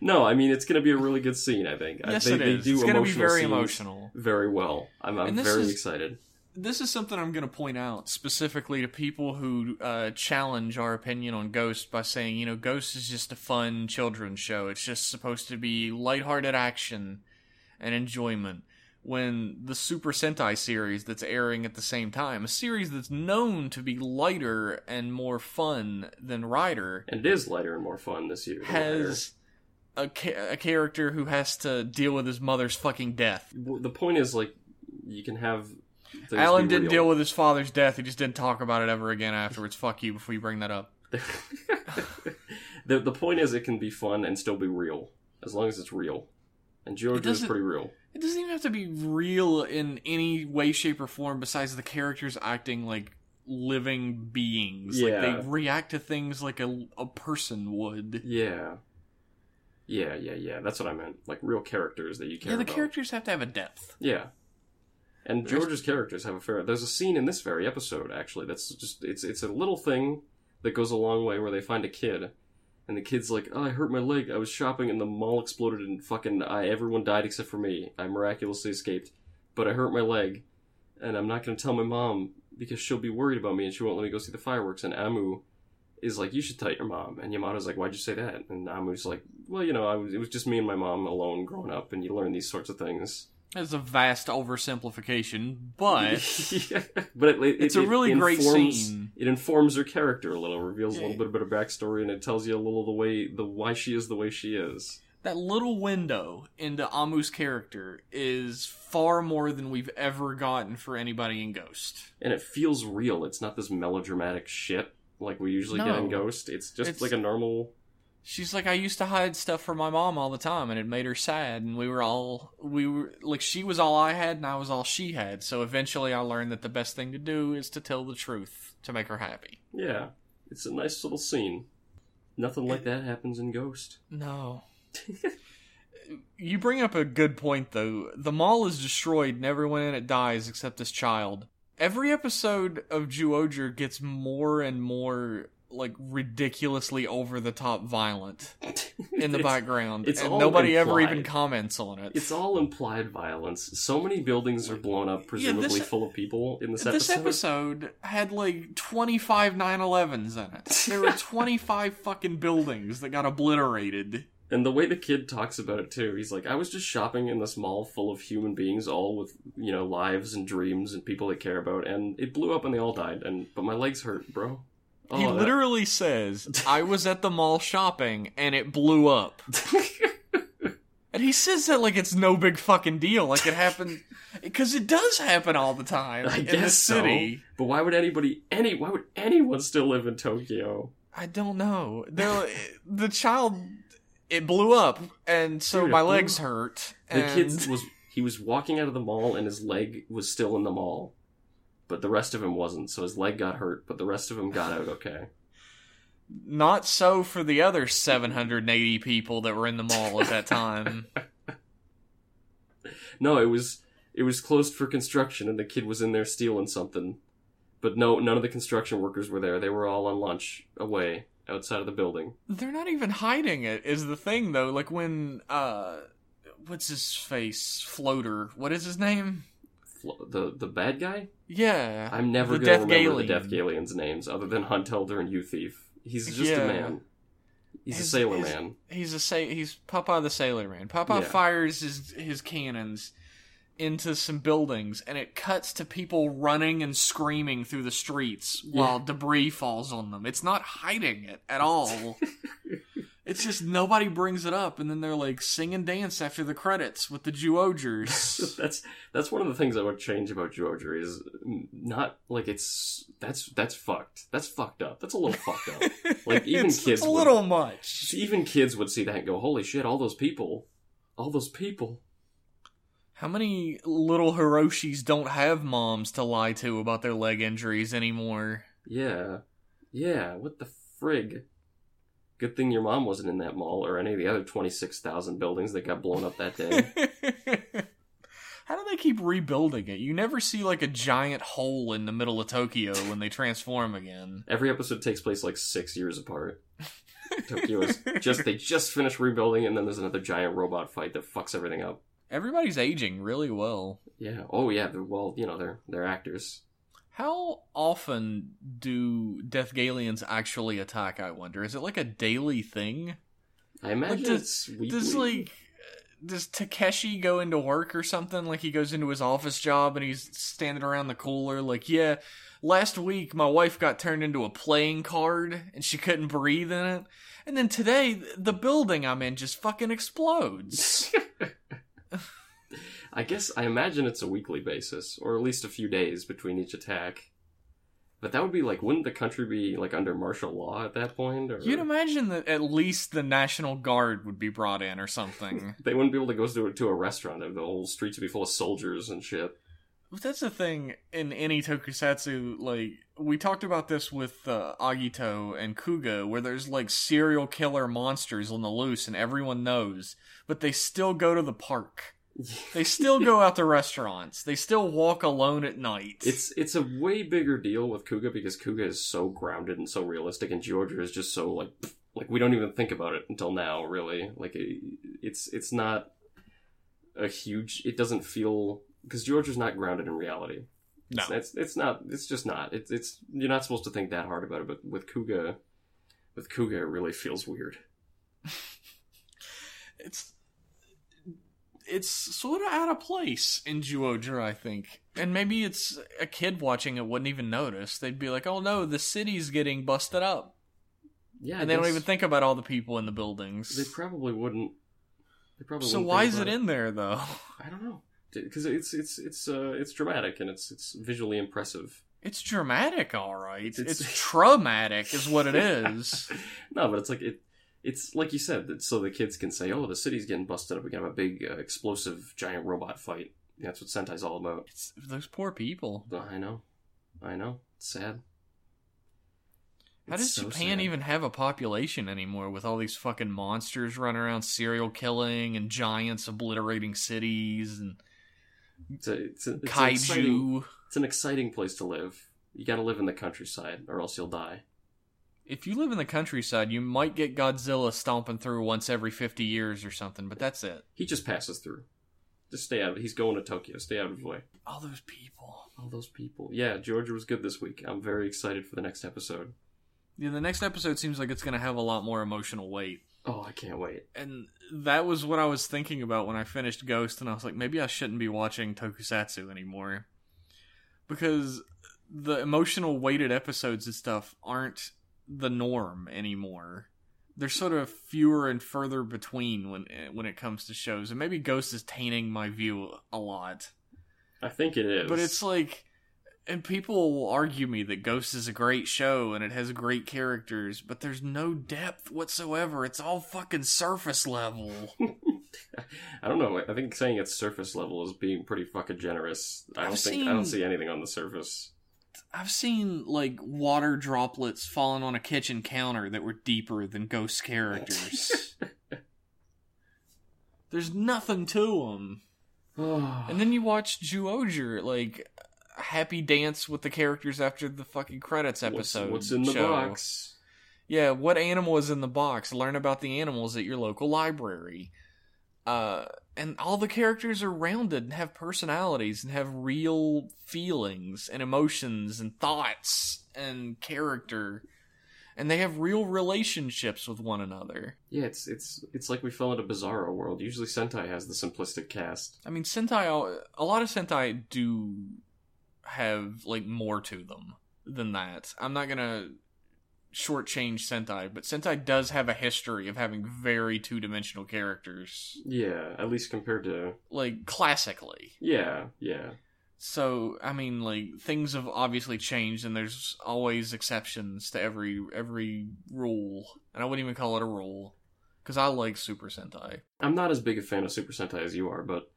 no, I mean it's gonna be a really good scene. I think. yes, they, it they is. do It's going to be very emotional. very well. I'm, I'm very is- excited. This is something I'm going to point out specifically to people who uh, challenge our opinion on Ghost by saying, you know, Ghost is just a fun children's show. It's just supposed to be lighthearted action and enjoyment. When the Super Sentai series that's airing at the same time, a series that's known to be lighter and more fun than Rider, And it is lighter and more fun this year. has a, ca- a character who has to deal with his mother's fucking death. The point is, like, you can have. things Alan be didn't real. deal with his father's death. He just didn't talk about it ever again afterwards. Fuck you before you bring that up. [laughs] the the point is, it can be fun and still be real as long as it's real. And Zyuohger is doesn't- pretty real. It doesn't even have to be real in any way, shape, or form besides the characters acting like living beings. Like they react to things like a, a person would. Yeah. Yeah, yeah, yeah. That's what I meant. Like real characters that you care Yeah, the about. characters have to have a depth. Yeah. And There's- Zyuohger's characters have a fair. There's a scene in this very episode actually that's just it's it's a little thing that goes a long way where they find a kid, and the kid's like, "Oh, I hurt my leg. I was shopping and the mall exploded and fucking I everyone died except for me. I miraculously escaped, but I hurt my leg, and I'm not gonna tell my mom because she'll be worried about me and she won't let me go see the fireworks." And Amu is like, "You should tell your mom." And Yamato's like, "Why'd you say that?" And Amu's like, "Well, you know, I was it was just me and my mom alone growing up, and you learn these sorts of things." That's a vast oversimplification, [laughs] but yeah, but it, it- It's a it really great scene. It informs her character a little, reveals a little bit her backstory, and it tells you a little the way the why she is the way she is. that little window into Amu's character is far more than we've ever gotten for anybody in Ghost. And it feels real. It's not this melodramatic shit like we usually get in Ghost. It's just It's- like a normal. She's like, I used to hide stuff from my mom all the time, and it made her sad. And we were all, we were like, she was all I had, and I was all she had. So eventually, I learned that the best thing to do is to tell the truth to make her happy. Yeah, it's a nice little scene. Nothing like that happens in Ghost. No. [laughs] you bring up a good point, though. The mall is destroyed, and everyone in it dies except this child. Every episode of Zyuohger gets more and more like ridiculously over the top violent in the [laughs] It's- background, it's and nobody ever even comments on it. It's all implied violence. So many buildings are blown up, presumably this- full of people in this, this episode. episode had like 25 9-11s in it. There were [laughs] 25 fucking buildings that got obliterated. And the way the kid talks about it too, he's like, I was just shopping in this mall full of human beings, all with you know lives and dreams and people they care about, and it blew up and they all died. And but my legs hurt, bro. he Oh, that- literally says, I was at the mall shopping and it blew up. [laughs] And he says that like it's no big fucking deal. Like it happened. [laughs] Because it does happen all the time I in guess the city. so. But why would anybody any why would anyone still live in Tokyo? I don't know. They're, the child, it blew up, and so Dude, my legs hurt. The and... kid was he was walking out of the mall and his leg was still in the mall. But the rest of him wasn't, so his leg got hurt, but the rest of him got out okay. Not so for the other 780 people that were in the mall at that time. [laughs] No, it was it was closed for construction, and the kid was in there stealing something. But no, none of the construction workers were there. They were all on lunch away outside of the building. They're not even hiding it, is the thing, though. Like when, uh, what's his face? Floater. What is his name? Flo- The the bad guy. Yeah. I'm never the gonna Death remember the Death Galians' names other than Hunt Elder and You Thief. He's just Yeah. a man. He's His- a sailor his- man. He's a sa- he's Papa the Sailor Man. Papa Yeah. fires his his cannons into some buildings, and it cuts to people running and screaming through the streets while debris falls on them. It's not hiding it at all. [laughs] it's just nobody brings it up, and then they're like sing and dance after the credits with the Zyuohgers. [laughs] that's that's one of the things I would change about Zyuohger is not like it's that's that's fucked. That's fucked up. That's a little fucked up. [laughs] Like, even it's, kids it's a would- little much. Even kids would see that and go, "Holy shit! All those people, all those people." How many little Hiroshis don't have moms to lie to about their leg injuries anymore? Yeah, yeah. What the frig? Good thing your mom wasn't in that mall or any of the other twenty six thousand buildings that got blown up that day. [laughs] How do they keep rebuilding it? You never see like a giant hole in the middle of Tokyo when they transform again. Every episode takes place like six years apart. Tokyo is just they [laughs] just finished rebuilding, and then there's another giant robot fight that fucks everything up. Everybody's aging really well. Yeah. Oh yeah. They're, well, you know, they're they're actors. How often do Death Galians actually attack? I wonder. Is it like a daily thing? I imagine does- it's weekly. Does like does Takeshi go into work or something? Like he goes into his office job and he's standing around the cooler, like, yeah, last week my wife got turned into a playing card and she couldn't breathe in it. And then today the building I'm in just fucking explodes. [laughs] [laughs] I guess I imagine it's a weekly basis, or at least a few days between each attack. But that would be like, wouldn't the country be like under martial law at that point? Or You'd imagine that at least the National Guard would be brought in or something. [laughs] they wouldn't be able to go to, to a restaurant. The whole streets would be full of soldiers and shit. But that's the thing in any tokusatsu. Like we talked about this with uh, Agito and Kuuga, where there's like serial killer monsters on the loose, and everyone knows, but they still go to the park. [laughs] They still go out to restaurants. They still walk alone at night. It's it's a way bigger deal with Kuuga because Kuuga is so grounded and so realistic, and Zyuohger is just so like like we don't even think about it until now. Really, like it, it's it's not a huge. It doesn't feel because Zyuohger's not grounded in reality. no. It's, it's it's not. It's just not. It's it's you're not supposed to think that hard about it. But with Kuuga, with Kuuga, it really feels weird. [laughs] it's it's sort of out of place in Zyuohger, I think. And maybe it's a kid watching it wouldn't even notice. They'd be like, "Oh no, the city's getting busted up," Yeah, and they don't even think about all the people in the buildings. They probably wouldn't. They probably. So why is it in there though? I don't know because it's it's it's uh it's dramatic and it's it's visually impressive. It's dramatic, all right. It's, It's- [laughs] traumatic, is what it is. [laughs] no, but it's like it. It's like you said, that so the kids can say, "Oh, the city's getting busted up. We can have a big, uh, explosive, giant robot fight." That's what Sentai's all about. It's those poor people. I know, I know. It's sad. How does so Japan sad. even have a population anymore with all these fucking monsters running around serial killing and giants obliterating cities and It's, a, it's, a, it's An exciting, kaiju? it's an exciting place to live. You got to live in the countryside, or else you'll die. If you live in the countryside, you might get Godzilla stomping through once every 50 years or something, but that's it. He just passes through. Just stay out. of He's going to Tokyo. Stay out of his way. All those people. All those people. Yeah, Zyuohger was good this week. I'm very excited for the next episode. Yeah, the next episode seems like it's going to have a lot more emotional weight. Oh, I can't wait. and that was what I was thinking about when I finished Ghost, and I was like, maybe I shouldn't be watching Tokusatsu anymore because the emotional weighted episodes and stuff aren't the norm anymore. They're sort of fewer and further between when when it comes to shows, and maybe Ghost is tainting my view a lot. I think it is. But it's like, and people will argue me that Ghost is a great show and it has great characters, but there's no depth whatsoever. It's all fucking surface level. [laughs] I don't know. I think saying it's surface level is being pretty fucking generous. I don't I've think I don't see anything on the surface. I've seen like water droplets falling on a kitchen counter that were deeper than Ghost characters. [laughs] There's nothing to them. [sighs] And then you watch Zyuohger, like happy dance with the characters after the fucking credits episode. what's in the show. box? Yeah, what animal is in the box? Learn about the animals at your local library. Uh, and all the characters are rounded and have personalities and have real feelings and emotions and thoughts and character. And they have real relationships with one another. Yeah, it's it's it's like we fell into a Bizarro world. Usually Sentai has the simplistic cast. I mean, Sentai, a lot of Sentai do have, like, more to them than that. I'm not gonna shortchange Sentai, but Sentai does have a history of having very two dimensional characters. Yeah, at least compared to Like, classically. yeah, yeah. So, I mean, like, things have obviously changed, and there's always exceptions to every every rule. And I wouldn't even call it a rule. Because I like Super Sentai. I'm not as big a fan of Super Sentai as you are, but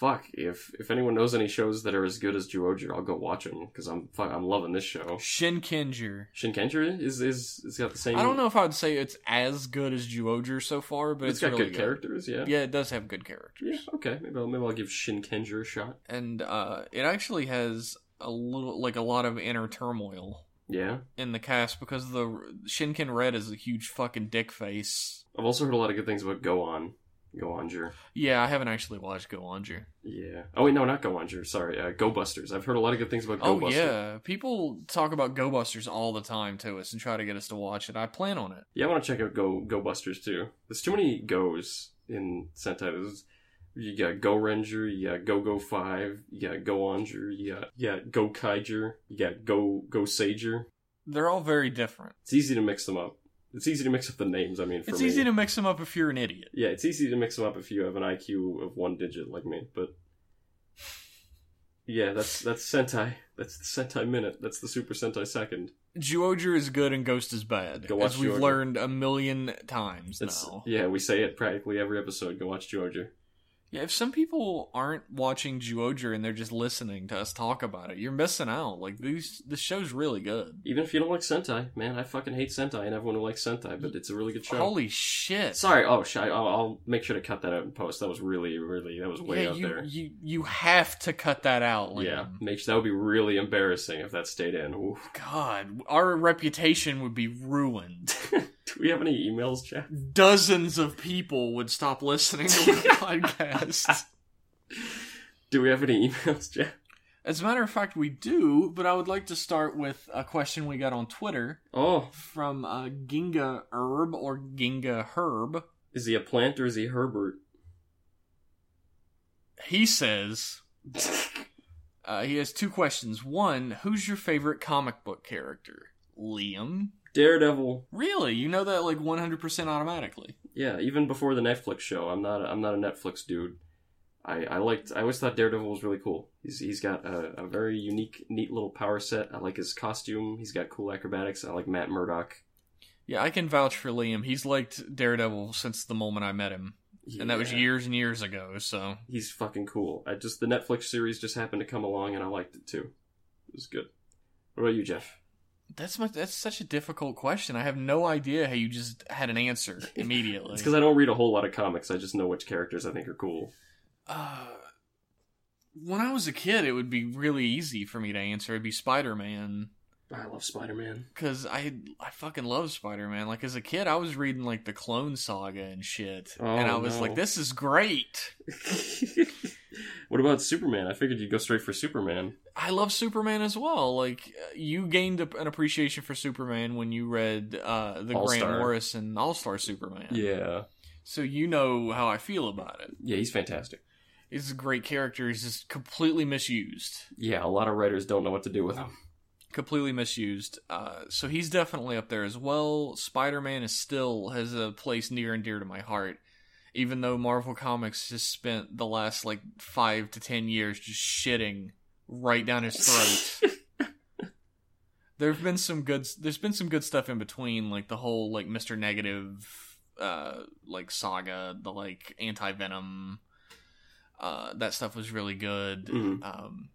fuck, if if anyone knows any shows that are as good as Zyuohger, I'll go watch them because I'm fuck, I'm loving this show. Shinkenger. Shinkenger is is is got the same. I don't know if I would say it's as good as Zyuohger so far, but it's it's, got really good characters. Yeah. Yeah, it does have good characters. Yeah. Okay. Maybe I'll, maybe I'll give Shinkenger a shot. And uh, it actually has a little, like a lot of inner turmoil Yeah. in the cast because the Shinken Red is a huge fucking dick face. I've also heard a lot of good things about Go On. Go Onger. Yeah, I haven't actually watched Go Onger. Yeah. Oh wait, no, not Go Onger. Sorry, uh, Go Busters. I've heard a lot of good things about Go Oh Busters. yeah, people talk about Go Busters all the time to us and try to get us to watch it. I plan on it. Yeah, I want to check out Go Go Busters too. There's too many goes in Sentai. There's, you got Go Ranger, you got Go Go Five, you got Go Onger, you got you got Go Kaiger, you got Go Go Sager. They're all very different. It's easy to mix them up. It's easy to mix up the names. I mean, for It's me. easy to mix them up if you're an idiot. Yeah, it's easy to mix them up if you have an IQ of one digit like me, but yeah, that's that's Sentai. That's the Sentai minute. That's the Super Sentai second. Zyuohger is good and Ghost is bad, Go watch as we've learned a million times It's now. yeah, we say it practically every episode. Go watch Zyuohger. Yeah, if some people aren't watching Zyuohger and they're just listening to us talk about it, you're missing out. Like these, this show's really good. Even if you don't like Sentai, man, I fucking hate Sentai and everyone who likes Sentai, but it's a really good show. Holy shit! Sorry, oh, sh- I'll, I'll make sure to cut that out in post. That was really, really, that was way yeah, out you, there. you you have to cut that out, Liam. Yeah, make that would be really embarrassing if that stayed in. Oof. God, our reputation would be ruined. [laughs] Do we have any emails, Jack? Dozens of people would stop listening to the [laughs] podcast. Do we have any emails, Jack? As a matter of fact, we do, but I would like to start with a question we got on Twitter Oh, from uh, Ginga Herb or Ginga Herb. is he a plant or is he Herbert? He says uh, he has two questions. One, who's your favorite comic book character? Liam. Daredevil. Really? You know that like 100% automatically. Yeah, even before the Netflix show, I'm not. A, I'm not a Netflix dude. I, I liked. I always thought Daredevil was really cool. He's he's got a, a very unique, neat little power set. I like his costume. He's got cool acrobatics. I like Matt Murdock. Yeah, I can vouch for Liam. He's liked Daredevil since the moment I met him. And that was years and years ago, so. He's fucking cool. I just the Netflix series just happened to come along and I liked it too. It was good. What about you, Jeff? That's much, that's such a difficult question. I have no idea how you just had an answer [laughs] immediately. It's because I don't read a whole lot of comics. I just know which characters I think are cool. uh, when I was a kid, it would be really easy for me to answer. It'd be Spider Man. I love Spider Man. Cause I I fucking love Spider Man. Like as a kid, I was reading like the Clone Saga and shit, and Oh, I was no. like, "This is great." [laughs] what about Superman? I figured you'd go straight for Superman. I love Superman as well. Like uh, you gained a, an appreciation for Superman when you read uh, the All-Star. Grant Morrison All Star Superman. Yeah, So you know how I feel about it. yeah, he's fantastic. He's a great character. He's just completely misused. Yeah, a lot of writers don't know what to do with him. Completely misused. Uh, so he's definitely up there as well. Spider Man is still has a place near and dear to my heart. Even though Marvel Comics has spent the last like five to ten years just shitting right down his throat. [laughs] There've been some good. There's been some good stuff in between, like the whole like Mister Negative, uh, like saga, the like anti Venom. Uh, that stuff was really good. Mhm. Um,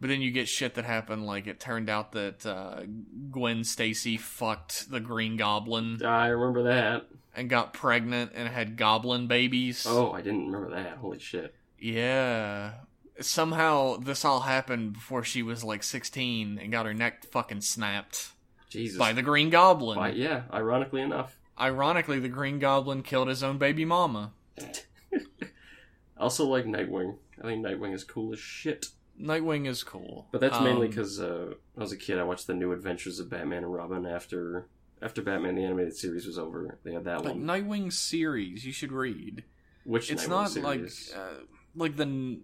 but then you get shit that happened. Like it turned out that uh, Gwen Stacy fucked the Green Goblin I remember that. And got pregnant and had goblin babies. Oh, I didn't remember that. Holy shit. Yeah. Somehow this all happened before she was like 16 and got her neck fucking snapped Jesus. by the Green Goblin. Why- yeah, ironically enough. Ironically, the Green Goblin killed his own baby mama. [laughs] Also like Nightwing. I think Nightwing is cool as shit. Nightwing is cool. But that's mainly Um, because uh, when I was a kid, I watched the New Adventures of Batman and Robin after after Batman the animated series was over. They had that But one. Nightwing series you should read. Which It's Nightwing not series? like uh, like the n-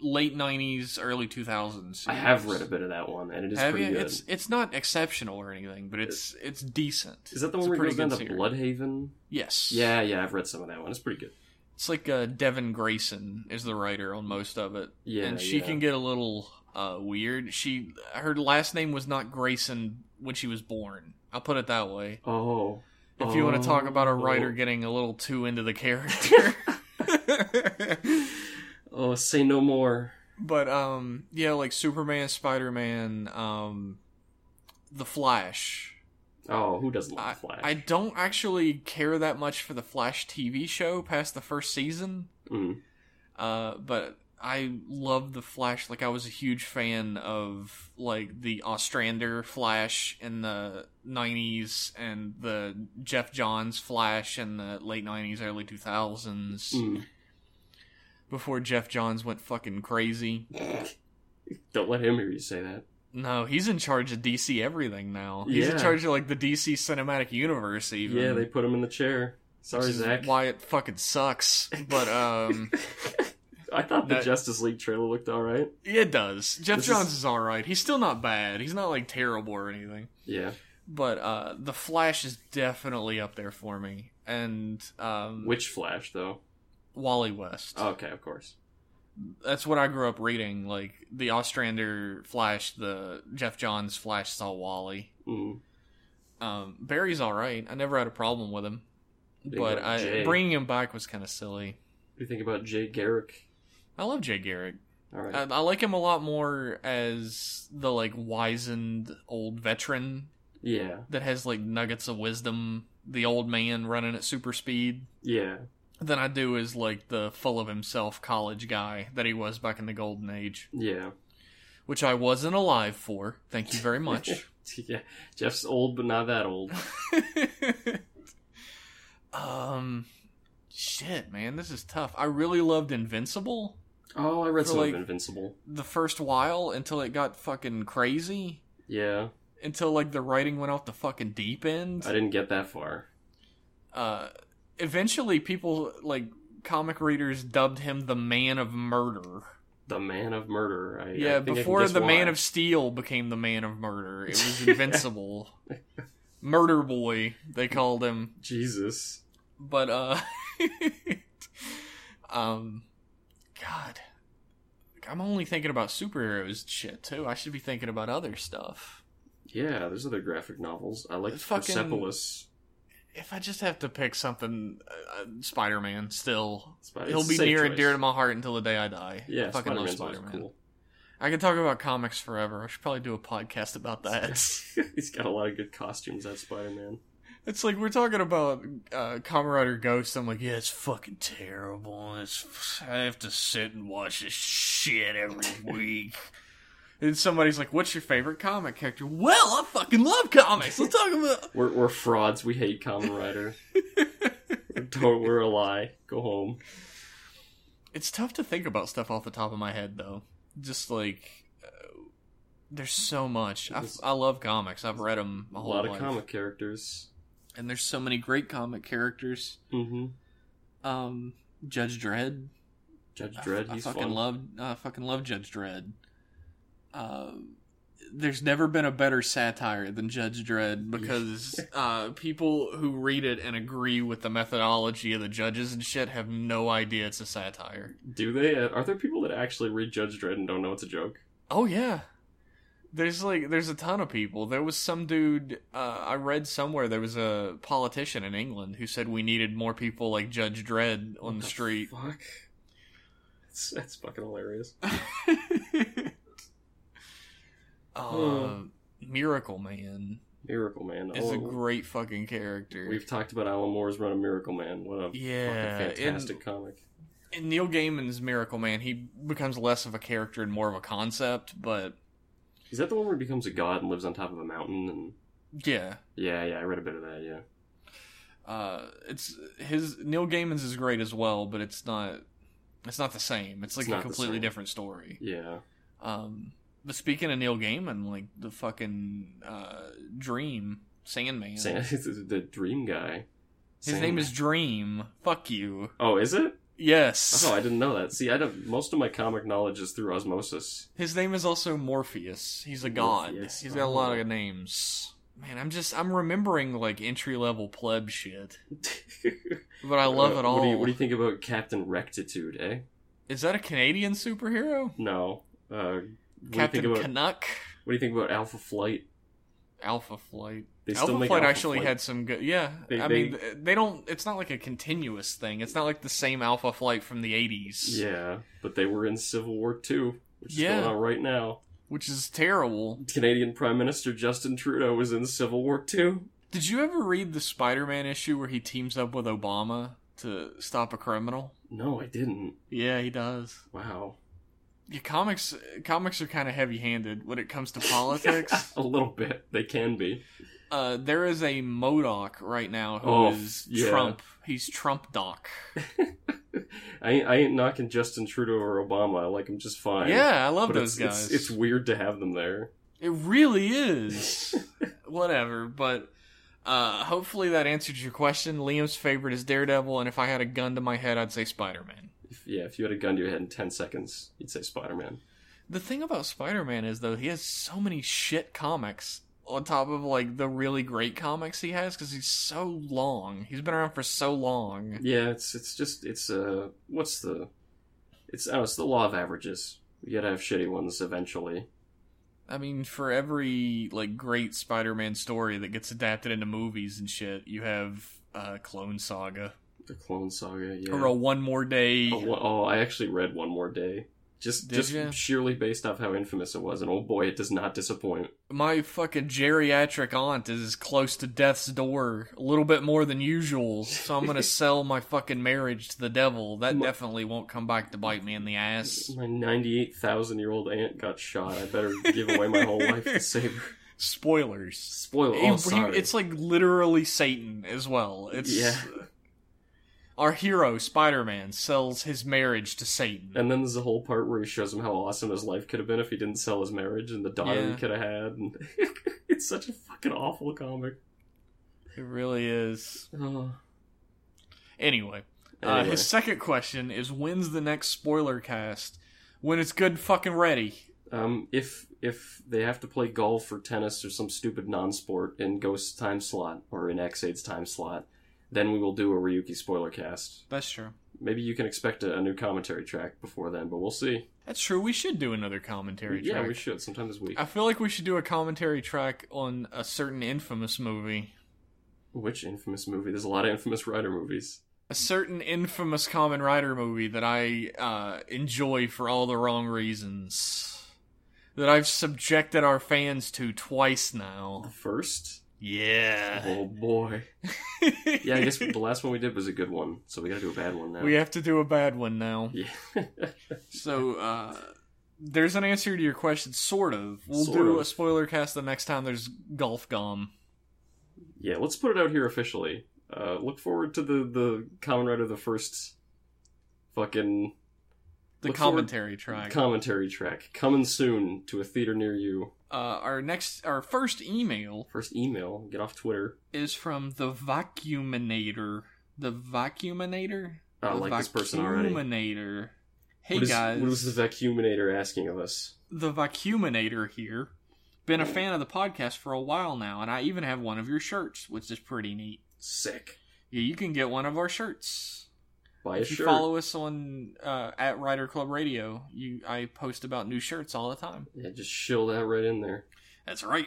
late 90s, early 2000s. I have read a bit of that one, and it is Have pretty you? good. It's it's not exceptional or anything, but it's it's decent. Is that the one a where he goes down to. Blüdhaven? Yes. Yeah, yeah, I've read some of that one. It's pretty good. It's like uh, Devin Grayson is the writer on most of it. Yeah, and she yeah. can get a little uh, weird. She her last name was not Grayson when she was born. I'll put it that way. Oh, If you want to talk about a Oh. writer getting a little too into the character. [laughs] Oh, say no more. But um, yeah, like Superman, Spider Man, um, the Flash. Oh, who doesn't I, love Flash? I don't actually care that much for the Flash TV show past the first season. Mm. Uh, but I love the Flash. Like I was a huge fan of like the Ostrander Flash in the '90s and the Geoff Johns Flash in the late '90s, early 2000s. Mm. Before Geoff Johns went fucking crazy. [laughs] Don't let him hear you say that. No, he's in charge of DC everything now. He's in charge of like the DC cinematic universe. Even Yeah, they put him in the chair. Sorry, Zach. Why it fucking sucks. But um, [laughs] I thought the That- Justice League trailer looked alright. it does. Jeff This Johns is- is all right. He's still not bad. He's not like terrible or anything. Yeah. but uh the flash is definitely up there for me and um Which Flash, though? wally west Oh, okay, of course. that's what i grew up reading like the ostrander flash the geoff johns flash saw wally Mm. um barry's all right i never had a problem with him Big but I, bringing him back was kind of silly What do you think about Jay Garrick? I love jay garrick right. I, I like him a lot more as the like wizened old veteran yeah. that has like nuggets of wisdom the old man running at super speed Yeah. than I do as like the full of himself college guy that he was back in the golden age, Yeah. which I wasn't alive for. Thank you very much. [laughs] yeah. Jeff's old, but not that old. [laughs] um, shit, man, this is tough. I really loved Invincible Oh, I read some like- of Invincible. the first while until it got fucking crazy. Yeah. Until like the writing went off the fucking deep end. I didn't get that far. Uh, eventually, people like comic readers dubbed him the Man of Murder. The Man of Murder. I, Yeah, I before the Man of Steel became the Man of Murder, it was [laughs] Invincible. Murder Boy, they called him. Jesus. But uh [laughs] um God. I'm only thinking about superheroes shit too. I should be thinking about other stuff. Yeah, there's other graphic novels. I like Fucking- Persepolis. If I just have to pick something, uh, Spider-Man still. Spider- He'll be near and dear to my heart until the day I die. I Yeah, fucking love Spider-Man's always Spider-Man. cool. I could talk about comics forever. I should probably do a podcast about that. [laughs] He's got a lot of good costumes, that Spider-Man. It's like we're talking about uh, Rider Ghost. I'm like, yeah, it's fucking terrible. It's I have to sit and watch this shit every [laughs] week. And somebody's like, "What's your favorite comic character?" Well, I fucking love comics. Let's talk about. [laughs] We're, we're frauds. We hate Kamen Rider. [laughs] Don't, we're a lie. Go home. It's tough to think about stuff off the top of my head, though. Just like uh, there's so much. I, I love comics. I've read them A whole lot of life. comic characters. And there's so many great comic characters. Mm-hmm. Um, Judge Dredd. Judge I- Dredd, I, he's fucking fun. love I fucking love Judge Dredd. Uh, there's never been a better satire than Judge Dredd because [laughs] uh, people who read it and agree with the methodology of the judges and shit have no idea it's a satire. Do they? Uh, Are there people that actually read Judge Dredd and don't know it's a joke? Oh yeah. There's like there's a ton of people. There was some dude uh, I read somewhere there was a politician in England who said we needed more people like Judge Dredd on the street. Fuck. That's, that's fucking hilarious. [laughs] uh, Miracle Man Miracle Man. is a Oh, great fucking character. We've talked about Alan Moore's run of Miracle Man. What a Yeah, fucking fantastic comic. In Neil Gaiman's Miracle Man, he becomes less of a character and more of a concept, but Is that the one where he becomes a god and lives on top of a mountain? And yeah. yeah, yeah, I read a bit of that. Yeah, Uh, it's his Neil Gaiman's is great as well, but it's not it's not the same. It's like It's a completely different story. yeah. Um, but speaking of Neil Gaiman, like the fucking uh, Dream Sandman, [laughs] the Dream guy. his name is Dream. Fuck you. Oh, is it? Yes. Oh, I didn't know that. See, I don't. Most of my comic knowledge is through osmosis. His name is also Morpheus. He's a god. Morpheus. He's got a lot Oh. of names. Man, I'm just I'm remembering like entry level pleb shit, [laughs] but I love it all. What do, you, what do you think about Captain Rectitude? Eh? Is that a Canadian superhero? No. Uh, what Captain think about Canuck. what do you think about Alpha Flight? Alpha Flight. They Alpha Flight Alpha actually Flight. had some good. Yeah, They- I they- mean, they don't. It's not like a continuous thing. It's not like the same Alpha Flight from the '80s. Yeah, but they were in Civil War Two, which is Yeah. going on right now. which is terrible. Canadian Prime Minister Justin Trudeau was in Civil War Two. Did you ever read the Spider-Man issue where he teams up with Obama to stop a criminal? No, I didn't. Yeah, he does. Wow. Yeah, comics comics are kind of heavy-handed when it comes to [laughs] politics. [laughs] a little bit. They can be. uh, there is a MODOK right now who Oh, is yeah. Trump. He's Trump Doc. [laughs] I ain't, I ain't knocking Justin Trudeau or Obama. I like them just fine. Yeah, I love but those it's, guys. It's, it's weird to have them there. It really is. Whatever, but uh, hopefully that answered your question. Liam's favorite is Daredevil, and if I had a gun to my head, I'd say Spider-Man. If, yeah, if you had a gun to your head in ten seconds, you'd say Spider Man. The thing about Spider-Man is though he has so many shit comics on top of like the really great comics he has because he's so long. He's been around for so long. Yeah, it's it's just it's uh what's the it's oh it's the law of averages. You gotta have shitty ones eventually. I mean, for every like great Spider-Man story that gets adapted into movies and shit, you have uh, Clone Saga The Clone Saga, yeah. or a One More Day. Oh, I actually read One More Day. Just Did just ya? sheerly based off how infamous it was, and oh boy, it does not disappoint. My fucking geriatric aunt is close to death's door, a little bit more than usual, so I'm gonna [laughs] sell my fucking marriage to the devil. That My- definitely won't come back to bite me in the ass. My ninety-eight thousand year old aunt got shot. I better give away my whole life to save her. [laughs] Spoilers. Spoiler. He- Oh, it's like literally Satan as well. It's Yeah. Our hero, Spider-Man, sells his marriage to Satan. And then there's a whole part where he shows him how awesome his life could have been if he didn't sell his marriage and the daughter Yeah. he could have had. And [laughs] it's such a fucking awful comic. It really is. Oh. Anyway, uh, his second question is when's the next spoiler cast? When it's good fucking ready. Um, if if they have to play golf or tennis or some stupid non-sport in Ghost's time slot or in Ex-Aid's time slot, then we will do a Ryuki spoiler cast. That's true. Maybe you can expect a, a new commentary track before then, but we'll see. That's true. We should do another commentary track. yeah, track. we should sometime this week. I feel like we should do a commentary track on a certain infamous movie. Which infamous movie? There's a lot of infamous Rider movies. A certain infamous Kamen Rider movie that I uh, enjoy for all the wrong reasons. That I've subjected our fans to twice The now. first? Yeah. Oh boy. [laughs] Yeah, I guess the last one we did was a good one, so we gotta do a bad one now. we have to do a bad one now. Yeah. [laughs] So, uh, there's an answer to your question, sort of. We'll Sort do of. a spoiler cast the next time there's Golf Gum. yeah, let's put it out here officially. Uh, look forward to the the Kamen Rider the first fucking The commentary track. commentary track coming soon to a theater near you. uh, our next, our first email First email, get off Twitter. is from the Vacuuminator. The Vacuuminator? I like this person already. Vacuuminator. Hey what is, guys, what was the vacuuminator asking of us? the Vacuuminator here. Been a fan of the podcast for a while now, and I even have one of your shirts, which is pretty neat. Sick. Yeah, you can get one of our shirts. Buy a if you shirt. follow us on uh, at Rider Club Radio, you I post about new shirts all the time. Yeah, just shill that right in there. That's right.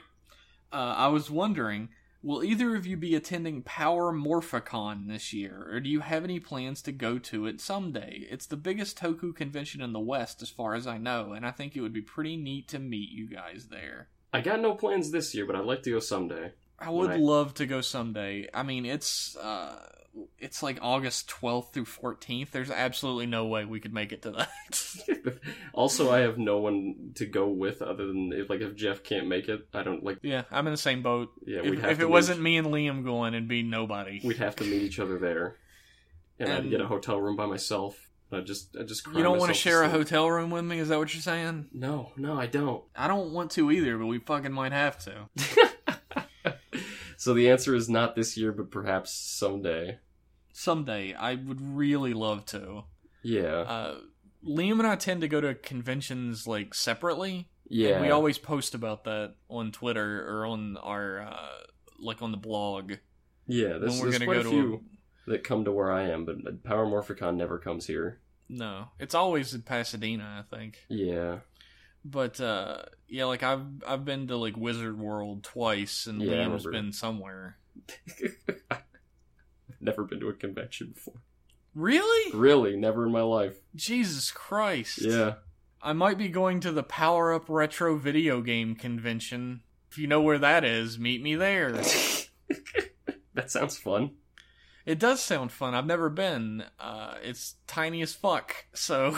Uh, I was wondering, will either of you be attending Power Morphicon this year, or do you have any plans to go to it someday? It's the biggest Toku convention in the West, as far as I know, and I think it would be pretty neat to meet you guys there. I got no plans this year, but I'd like to go someday. I would Right. love to go someday. I mean, it's uh, it's like August twelfth through fourteenth. There's absolutely no way we could make it to that. [laughs] also, I have no one to go with other than if like if Jeff can't make it, I don't like. yeah, I'm in the same boat. Yeah, we'd if have if to it meet- wasn't me and Liam going, it'd be nobody. we'd have to meet each other there, and, I'd get a hotel room by myself. I just, I just. You don't want to share a hotel room with me? Is that what you're saying? No, no, I don't. I don't want to either, but we fucking might have to. [laughs] so the answer is not this year, but perhaps someday. Someday, I would really love to. Yeah, Uh, Liam and I tend to go to conventions like separately. yeah. And we always post about that on Twitter or on our uh, like on the blog. yeah, there's, we're there's gonna quite go a to few that come to where I am, but Power Morphicon never comes here. No, it's always in Pasadena, I think. Yeah, But uh yeah, like I've I've been to like Wizard World twice and Yeah, Liam's been somewhere. [laughs] Never been to a convention before. Really? Really, never in my life. Jesus Christ. Yeah. I might be going to the Power Up Retro Video Game Convention. If you know where that is, meet me there. [laughs] that sounds fun. It does sound fun. I've never been. Uh, it's tiny as fuck, so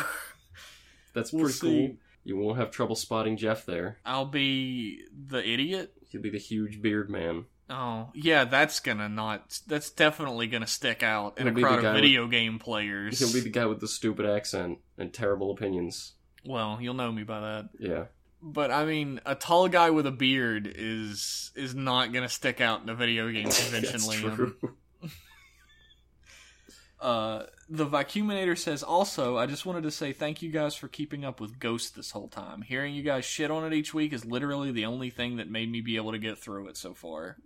That's [laughs] We'll pretty see. cool. You won't have trouble spotting Jeff there. I'll be the idiot. He'll be the huge beard man. Oh, yeah, that's gonna not. That's definitely gonna stick out in He'll a crowd of with- video game players. He'll be the guy with the stupid accent and terrible opinions. Well, you'll know me by that. Yeah. But I mean, a tall guy with a beard is is not gonna stick out in a video game [laughs] convention, That's Liam. true. [laughs] Uh, the vacuuminator says also, I just wanted to say thank you guys for keeping up with Ghost this whole time. Hearing you guys shit on it each week is literally the only thing that made me be able to get through it so far.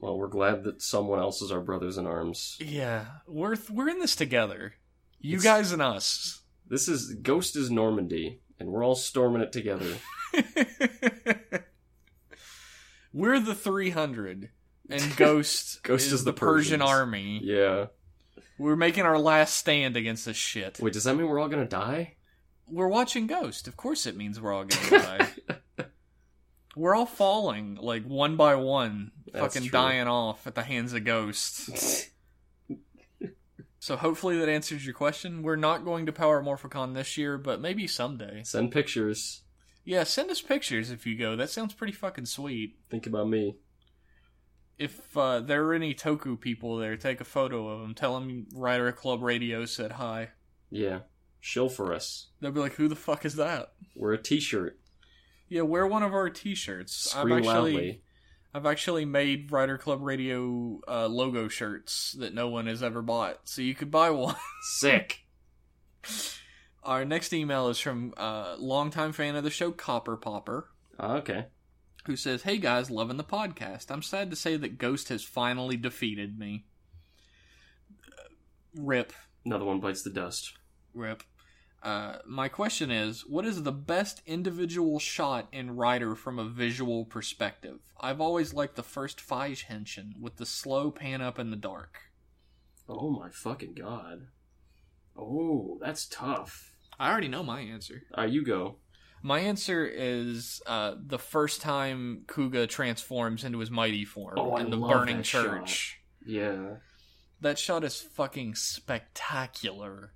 Well, we're glad that someone else is our brothers in arms. Yeah, we're we're in this together. You It's- guys and us. This is Ghost is Normandy, and we're all storming it together. [laughs] we're the 300 and Ghost, [laughs] Ghost is, is the, the Persian army. Yeah. We're making our last stand against this shit. Wait, does that mean we're all gonna die? We're watching Ghost. Of course it means we're all to die. [laughs] We're all falling, like one by one, That's fucking true. dying off at the hands of Ghost. [laughs] So hopefully that answers your question. We're not going to Power Morphicon this year, but maybe someday. Send pictures. Yeah, send us pictures if you go. That sounds pretty fucking sweet. Think about me. If uh, there are any Toku people there, take a photo of them. Tell them Rider Club Radio said hi. Yeah. Shill for us. They'll be like, "Who the fuck is that?" Wear a t-shirt. Yeah, wear one of our T-shirts. Scream I've actually, loudly. I've actually made Rider Club Radio uh, logo shirts that no one has ever bought, so you could buy one. [laughs] Sick. Our next email is from uh, longtime fan of the show, Copper Popper, Ah, okay. Who says, "Hey guys, loving the podcast. I'm sad to say that Ghost has finally defeated me. Uh, Rip, Another one bites the dust. rip." Uh, my question is, what is the best individual shot in Rider from a visual perspective? I've always liked the first Faiz Henshin with the slow pan up in the dark. Oh my fucking god. Oh, that's tough. I already know my answer. Ah, you go. My answer is uh, the first time Kuuga transforms into his mighty form Oh, I in the love burning church. Yeah. That shot is fucking spectacular.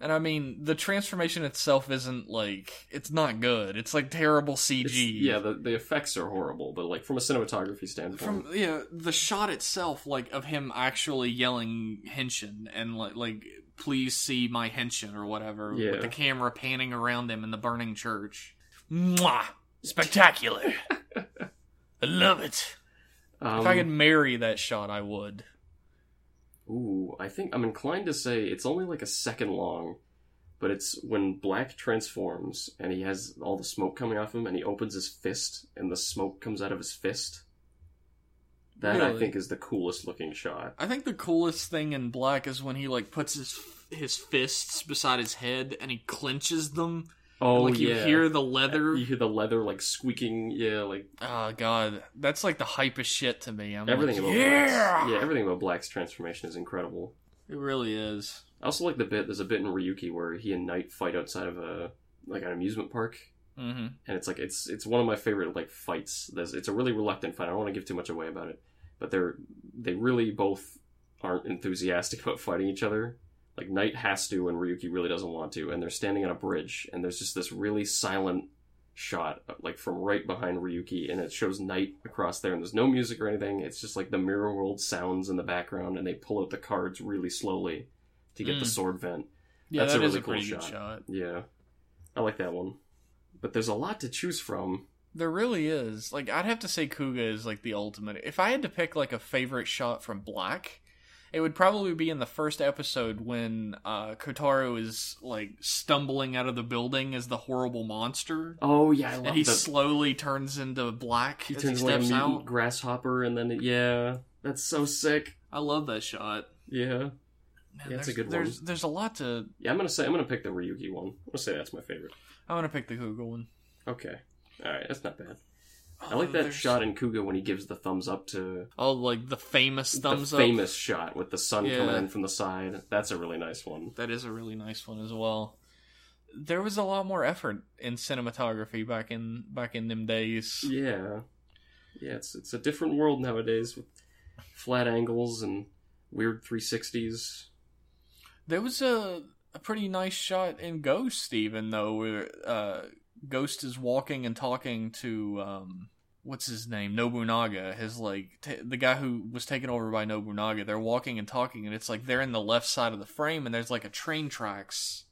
And I mean, the transformation itself isn't like it's not good. It's like terrible CG. It's- yeah, the, the effects are horrible, but like from a cinematography standpoint. From yeah, the shot itself, like of him actually yelling Henshin and like like please see my Henshin or whatever, Yeah. with the camera panning around them in the burning church. Mwah! Spectacular. [laughs] I love it. um, if I could marry that shot, I would. Ooh, I think I'm inclined to say it's only like a second long, but it's when Black transforms and he has all the smoke coming off him and he opens his fist and the smoke comes out of his fist. That I think is the coolest looking shot. I think the coolest thing in Black is when he like puts his his fists beside his head and he clenches them. Oh and, like you yeah. hear the leather. You hear the leather like squeaking. Yeah, like Oh god, that's like the hypest shit to me. I'm everything like, about yeah, Black's, yeah, everything about Black's transformation is incredible. it really is. I also like the bit. There's a bit in Ryuki where he and Knight fight outside of a like an amusement park, hmm and it's like it's it's one of my favorite like fights. There's it's a really reluctant fight. I don't want to give too much away about it, but they're they really both aren't enthusiastic [laughs] about fighting each other. Like Knight has to, and Ryuki really doesn't want to, and they're standing on a bridge, and there's just this really silent shot, like from right behind Ryuki, and it shows Knight across there, and there's no music or anything. It's just like the mirror world sounds in the background, and they pull out the cards really slowly to get the Mm. sword vent. Yeah, That's that a is really a cool shot. shot. Yeah, I like that one. But there's a lot to choose from. There really is. Like I'd have to say Kuuga is like the ultimate. If I had to pick like a favorite shot from Black, it would probably be in the first episode when uh Kotaro is like stumbling out of the building as the horrible monster. Oh yeah, I love and he that. slowly turns into black He turns he into like a mutant out. grasshopper, and then yeah, that's so sick. I love that shot. Yeah, Man, Yeah, it's a there's, good one. there's, There's a lot to. yeah. I'm gonna say I'm gonna pick the Ryuki one. I'm gonna say that's my favorite. I'm gonna pick the Kuuga one. Okay. All right, that's not bad. I oh, like that there's- shot in Kuuga when he gives the thumbs up to Oh, like the famous thumbs the up. famous shot with the sun coming Yeah. in from the side. That's a really nice one. That is a really nice one as well. There was a lot more effort in cinematography back in back in them days. Yeah, yeah. It's it's a different world nowadays with flat angles and weird 360s. There was a a pretty nice shot in Ghost, even though where uh, Ghost is walking and talking to um, what's his name Nobunaga, his like t- the guy who was taken over by Nobunaga. They're walking and talking, and it's like they're in the left side of the frame, and there's like a train tracks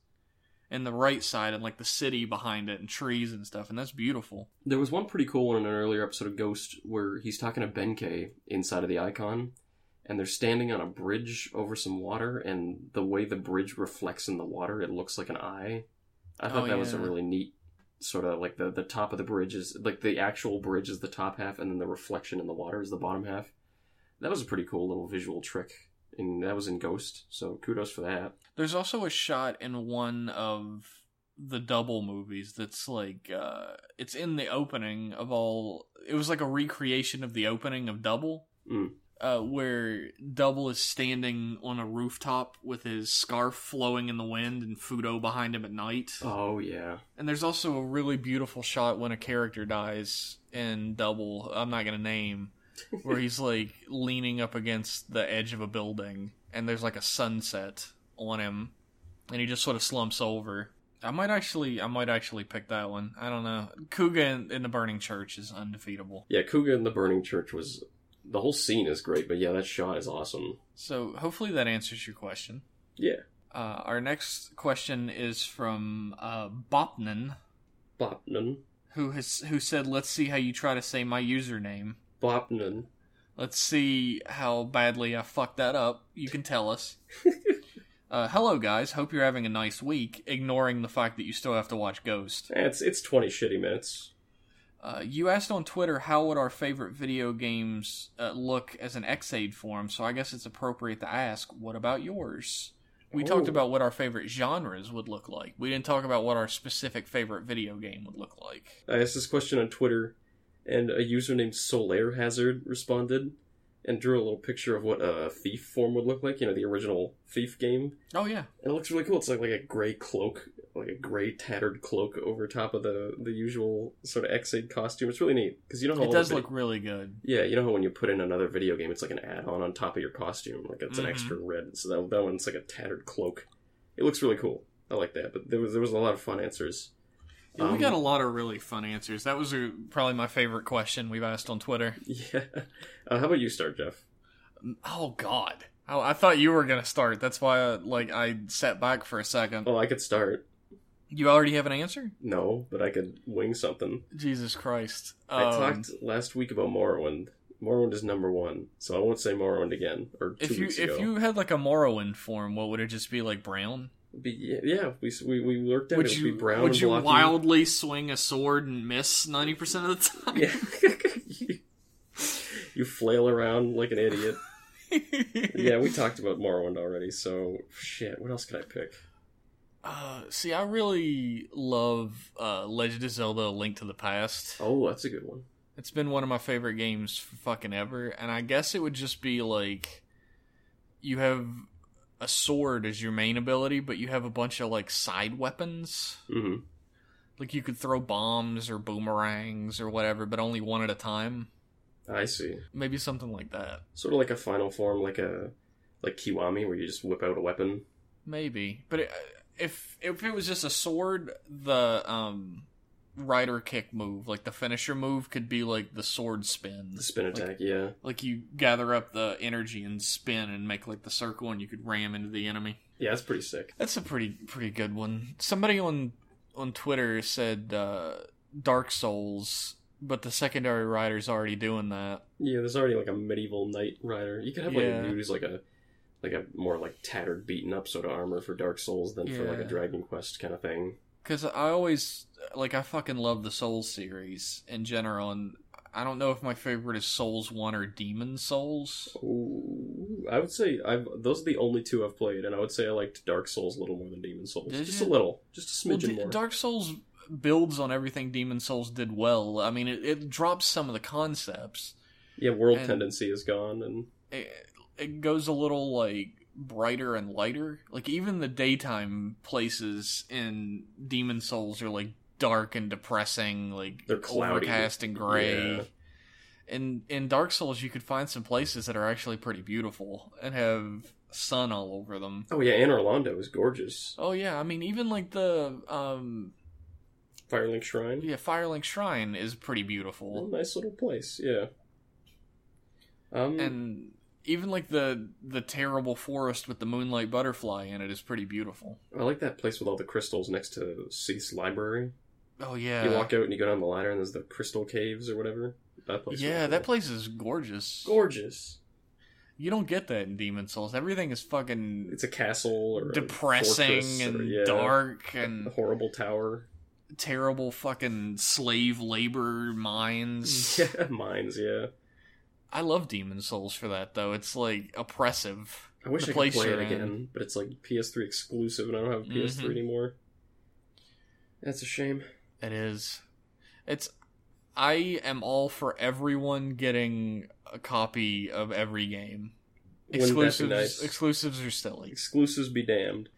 in the right side, and like the city behind it, and trees and stuff, and that's beautiful. There was one pretty cool one in an earlier episode of Ghost where he's talking to Benkei inside of the icon, and they're standing on a bridge over some water, and the way the bridge reflects in the water, it looks like an eye. I thought Oh, that was a really neat sort of like the the top of the bridge is like the actual bridge is the top half, and then the reflection in the water is the bottom half. That was a pretty cool little visual trick, and that was in Ghost. So kudos for that. There's also a shot in one of the double movies that's like uh it's in the opening of all it was like a recreation of the opening of double Mm. Uh where double is standing on a rooftop with his scarf flowing in the wind and Fuuto behind him at night. Oh yeah, and there's also a really beautiful shot when a character dies in double i'm not gonna name where he's [laughs] like leaning up against the edge of a building and there's like a sunset on him and he just sort of slumps over. I might actually i might actually pick that one. I don't know. Kuuga in, in the burning church is undefeatable. Yeah. Kuuga in the burning church was the whole scene is great, but yeah, that shot is awesome. so hopefully that answers your question Yeah, uh, our next question is from uh, bopnan Bopnan. who has who said let's see how you try to say my username Bopnan. Let's see how badly I fucked that up. You can tell us. [laughs] uh, hello, guys. Hope you're having a nice week, ignoring the fact that you still have to watch Ghost. Eh, It's it's twenty shitty minutes. Uh, you asked on Twitter how would our favorite video games uh, look as an Ex-Aid form, so I guess it's appropriate to ask, what about yours? We talked Oh. about what our favorite genres would look like. We didn't talk about what our specific favorite video game would look like. I asked this question on Twitter, and a user named Solaire Hazard responded and drew a little picture of what a thief form would look like. You know, the original thief game, Oh yeah, and it looks really cool. It's like like a gray cloak, like a gray tattered cloak over top of the the usual sort of Ex-Aid costume. It's really neat because you know how it does the look really good. Yeah, you know how when you put in another video game, it's like an add-on on top of your costume, like it's Mhm. an extra red. So that, that one's like a tattered cloak. It looks really cool. I like that. But there was there was a lot of fun answers. Yeah, we Um, got a lot of really fun answers. That was uh probably my favorite question we've asked on Twitter. [laughs] Yeah. Uh, how about you start, Jeff? Oh God, oh, I thought you were gonna start. That's why, I, like, I sat back for a second. Oh, I could start. You already have an answer? No, but I could wing something. Jesus Christ! I Um, talked last week about Morrowind. Morrowind is number one, so I won't say Morrowind again. Or two If you if you had like a Morrowind form, what would it just be like brown? Be, yeah, we we we worked out Would it would you be brown would and you blocky. wildly swing a sword and miss ninety percent of the time? Yeah. [laughs] you flail around like an idiot. [laughs] yeah, we talked about Morrowind already, so shit. What else could I pick? Uh, see, I really love uh, Legend of Zelda: A Link to the Past. Oh, that's a good one. It's been one of my favorite games for fucking ever, and I guess it would just be like you have a sword as your main ability, but you have a bunch of like side weapons. hmm Like you could throw bombs or boomerangs or whatever, but only one at a time. I see. Maybe something like that. Sort of like a final form, like a like Kiwami, where you just whip out a weapon. Maybe, but it, if if it was just a sword, the um rider kick move, like the finisher move, could be like the sword spin. The spin Like- attack, yeah. Like you gather up the energy and spin and make like the circle, and you could ram into the enemy. Yeah, that's pretty sick. That's a pretty pretty good one. Somebody on on Twitter said uh, Dark Souls, but the secondary rider's already doing that. Yeah, there's already like a medieval knight rider. You could have like Yeah. a dude who's like a like a more like tattered, beaten up sort of armor for Dark Souls than for like a Dragon Quest kind of thing. Because I always like I fucking love the Souls series in general, and I don't know if my favorite is Souls One or Demon Souls. Ooh, I would say I've those are the only two I've played, and I would say I liked Dark Souls a little more than Demon Souls. Did just you? a little, just a Well, smidgen D- more. Dark Souls builds on everything Demon Souls did well. I mean, it, it drops some of the concepts. Yeah, world tendency is gone, and It, it goes a little like brighter and lighter. Like even the daytime places in Demon Souls are like dark and depressing, like They're cloudy. overcast and gray. Yeah. In in Dark Souls, you could find some places that are actually pretty beautiful and have sun all over them. oh yeah, Anor Londo is gorgeous. Oh yeah, I mean even like the um Firelink Shrine, yeah Firelink Shrine is pretty a beautiful, nice little place. Yeah. Um, and even like the the terrible forest with the moonlight butterfly in it is pretty beautiful. I like that place with all the crystals next to Cease Library. Oh yeah, You walk out and you go down the ladder, and there's the crystal caves or whatever. That place. yeah, cool. that place is gorgeous. gorgeous. You don't get that in Demon Souls. Everything is fucking It's a castle or depressing and or- yeah, dark and horrible tower. terrible fucking slave labor mines. [laughs] Yeah, mines. Yeah. I love Demon Souls for that though. It's like oppressive. I wish I could play it you're in. again, but it's like PS3 exclusive, and I don't have a PS3 Mhm. anymore. That's a shame. It is. It's. I am all for everyone getting a copy of every game. Wouldn't that be Exclusives. nice? Exclusives are silly. Exclusives be damned.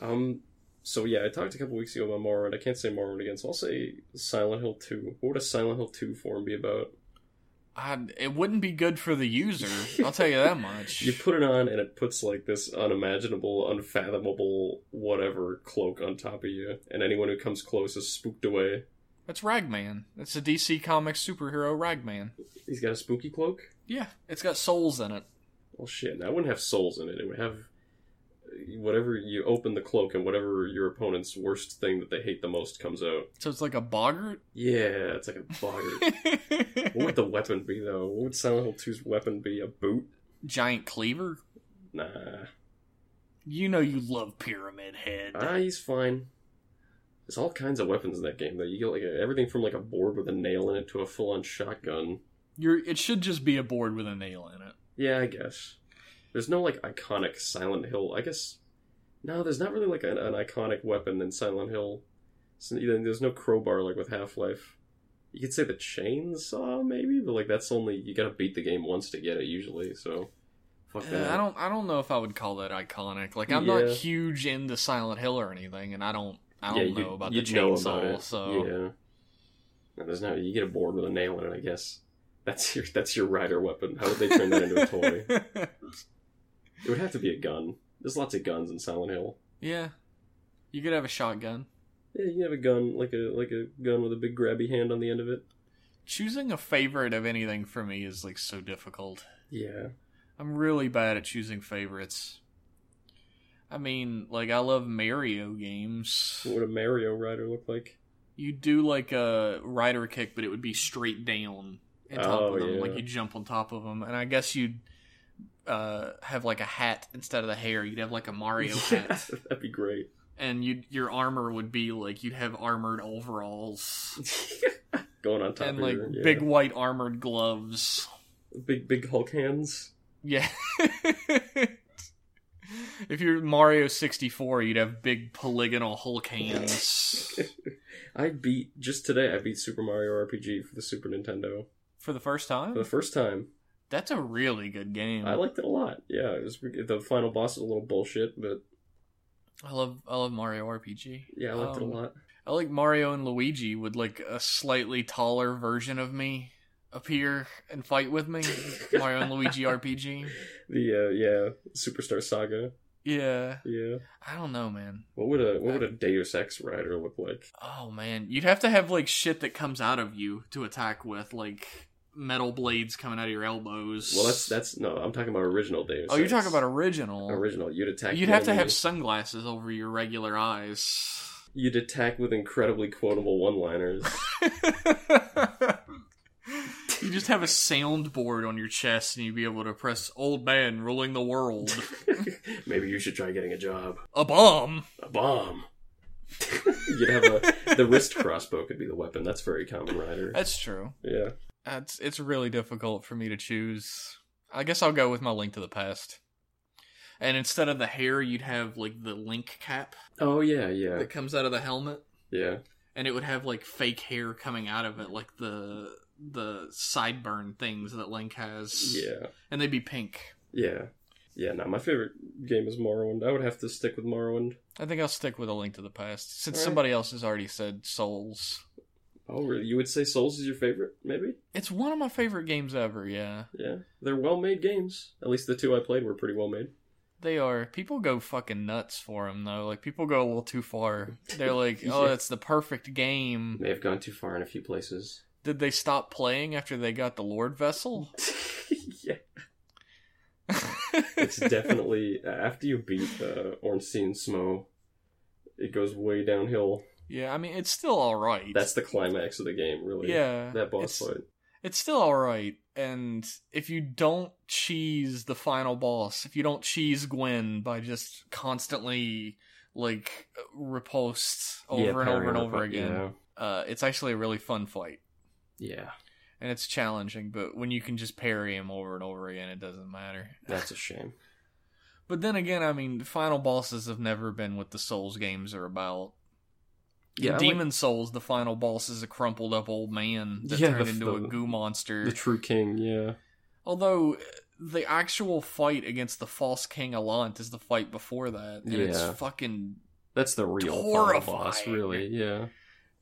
Um. So yeah, I talked a couple weeks ago about Morrowind. I can't say Morrowind again, so I'll say Silent Hill 2. What would a Silent Hill 2 forum be about? I, it wouldn't be good for the user. I'll tell you that much. [laughs] You put it on, and it puts like this unimaginable, unfathomable, whatever cloak on top of you, and anyone who comes close is spooked away. That's Ragman. That's a DC Comics superhero Ragman. He's got a spooky cloak. Yeah, it's got souls in it. Well, shit. That wouldn't have souls in it. It would have whatever you open the cloak, and whatever your opponent's worst thing that they hate the most comes out. So it's like a boggart. Yeah, it's like a boggart. [laughs] what would the weapon be though? What would Silent Hill 2's weapon be? A boot? Giant cleaver. Nah. You know you love Pyramid Head. Ah, he's fine. There's all kinds of weapons in that game though. You get like everything from like a board with a nail in it to a full-on shotgun. You're. It should just be a board with a nail in it. Yeah, I guess. There's no like iconic Silent Hill. I guess no, there's not really like an, an iconic weapon in Silent Hill. So, there's no crowbar like with Half Life. You could say the chainsaw maybe, but like that's only you gotta beat the game once to get it usually. So fuck Uh, that. I don't. I don't know if I would call that iconic. Like I'm not huge into Silent Hill or anything, and I don't. I don't you, know about the chainsaw. about. So yeah, No, there's no. You get a board with a nail in it. I guess that's your that's your rider weapon. How would they turn that into a toy? [laughs] It would have to be a gun. There's lots of guns in Silent Hill. yeah, you could have a shotgun. Yeah, you have a gun like a like a gun with a big grabby hand on the end of it. Choosing a favorite of anything for me is like so difficult. Yeah. I'm really bad at choosing favorites. I mean, like I love Mario games. What would a Mario rider look like? You do like a rider kick, but it would be straight down on top Oh, of them. yeah. Like you jump on top of them, and I guess you'd uh, have like a hat instead of the hair. You'd have like a Mario Yeah, [laughs] hat, [laughs] that'd be great. and you your armor would be like you'd have armored overalls [laughs] Going on top and of like your, yeah. big white armored gloves. big big Hulk hands. Yeah. if you're Mario 64, you'd have big polygonal Hulk hands. I beat just today. I beat Super Mario RPG for the Super Nintendo For the first time. for the first time. That's a really good game. I liked it a lot. Yeah, it was the final boss is a little bullshit, but I love I love Mario RPG. yeah, I liked it Um, a lot. I like Mario and Luigi with like a slightly taller version of me appear and fight with me. [laughs] Mario and Luigi RPG. The uh, yeah, Superstar Saga. Yeah. Yeah. I don't know, man. What would a what would a Deus Ex rider look like? Oh man, you'd have to have like shit that comes out of you to attack with, like metal blades coming out of your elbows. Well, that's that's no. I'm talking about original Deus. Oh, you're talking about original. original. You'd attack. You'd have to have sunglasses over your regular eyes. You'd attack with incredibly quotable one-liners. [laughs] you just have a soundboard on your chest and you'd be able to press old man ruling the world. [laughs] Maybe you should try getting a job. A bomb. A bomb. [laughs] You'd have a the wrist crossbow could be the weapon. That's very common rider. That's true. Yeah. That's it's really difficult for me to choose. I guess I'll go with my link to the past. And instead of the hair, you'd have like the link cap Oh yeah, yeah, that comes out of the helmet. yeah. and it would have like fake hair coming out of it, like the the sideburn things that Link has. Yeah, and they'd be pink. yeah, yeah. No, my favorite game is Morrowind. I would have to stick with Morrowind. I think I'll stick with a Link to the Past since Alright. somebody else has already said Souls. Oh, really? You would say Souls is your favorite? Maybe. It's one of my favorite games ever. Yeah, Yeah, they're well-made games. At least the two I played were pretty well made. they are. People go fucking nuts for them though. Like people go a little too far. They're like, [laughs] "Oh, it's the perfect game." May have gone too far in a few places. Did they stop playing after they got the Lord Vessel? [laughs] yeah, it's definitely [laughs] after you beat uh, Ornstein Smough, it goes way downhill. Yeah. I mean, it's still all right. That's the climax of the game, really. yeah. that boss it's, fight. it's still all right. And if you don't cheese the final boss, if you don't cheese Gwyn by just constantly like repulsed over Yeah, and over and over fu- again, uh, it's actually a really fun fight. Yeah, yeah, And it's challenging, but when you can just parry him over and over again, it doesn't matter. [laughs] that's a shame. But then again, I mean, final bosses have never been what the Souls games are about. Yeah, Demon Souls, the final boss is a crumpled up old man that Yeah, turned the- into a goo monster. the true king. Yeah, Although the actual fight against the false king Allant is the fight before that, and it's fucking that's the real final boss. Really, yeah.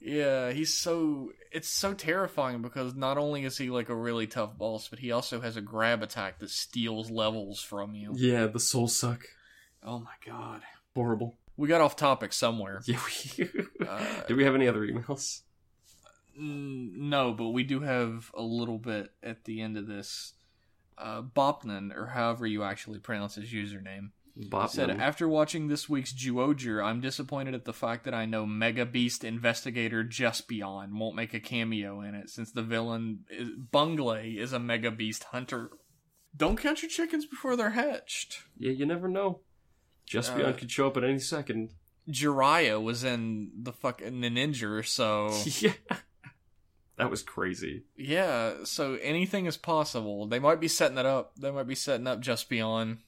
yeah. He's so it's so terrifying because not only is he like a really tough boss, but he also has a grab attack that steals levels from you. Yeah, the soul suck. Oh my god, Horrible. We got off topic somewhere. [laughs] Yeah. We... [laughs] Uh, Do we have any other emails? No, but we do have a little bit at the end of this. Uh, Bopnan, or however you actually pronounce his username, said, After watching this week's Zyuohger, I'm disappointed at the fact that I know Mega Beast investigator Juspion won't make a cameo in it, since the villain is, Bangray is a Mega Beast hunter. Don't count your chickens before they're hatched. Yeah, you never know. Juspion Uh, could show up at any second. Jiraiya was in the fucking Ninja, so [laughs] yeah. That was crazy. yeah, so anything is possible. They might be setting it up. They might be setting up Juspion.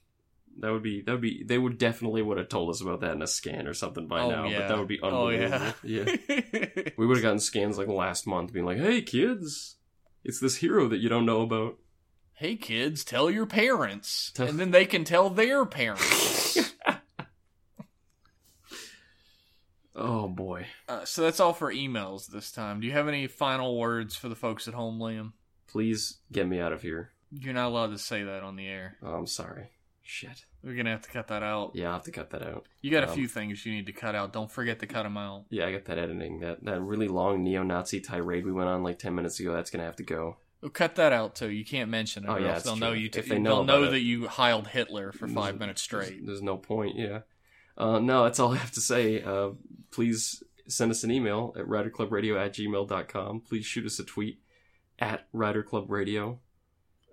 That would be that would be they would definitely would have told us about that in a scan or something by Oh, now, yeah. but that would be Oh, unbelievable. yeah. [laughs] yeah. We would have gotten scans like last month being like, "Hey kids, it's this hero that you don't know about." hey kids, tell your parents. Tell- and then they can tell their parents. [laughs] Oh boy. uh, so that's all for emails this time. Do you have any final words for the folks at home, Liam? Please get me out of here. You're not allowed to say that on the air. Oh, I'm sorry. Shit. We're gonna have to cut that out. Yeah, I'll have to cut that out. You got a Um, few things you need to cut out. Don't forget to cut them out. Yeah, I got that editing. That that really long neo-Nazi tirade we went on like ten minutes ago. That's gonna have to go. Well, cut that out too. You can't mention it. Oh, or yeah, else they'll true. know you. If they know they'll know it. that you heiled Hitler for five There's- minutes there's- straight. There's, no point. Yeah. Uh, no, that's all I have to say. Uh, please send us an email at riderclubradio at gmail.com. Please shoot us a tweet at riderclubradio.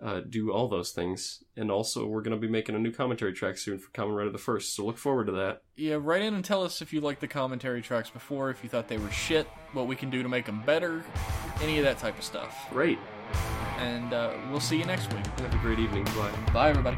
Uh, do all those things. And also, we're going to be making a new commentary track soon for Kamen Rider the First, so look forward to that. Yeah, write in and tell us if you liked the commentary tracks before, if you thought they were shit, what we can do to make them better, any of that type of stuff. Great. And uh, we'll see you next week. Have a great evening. Bye. Bye, everybody.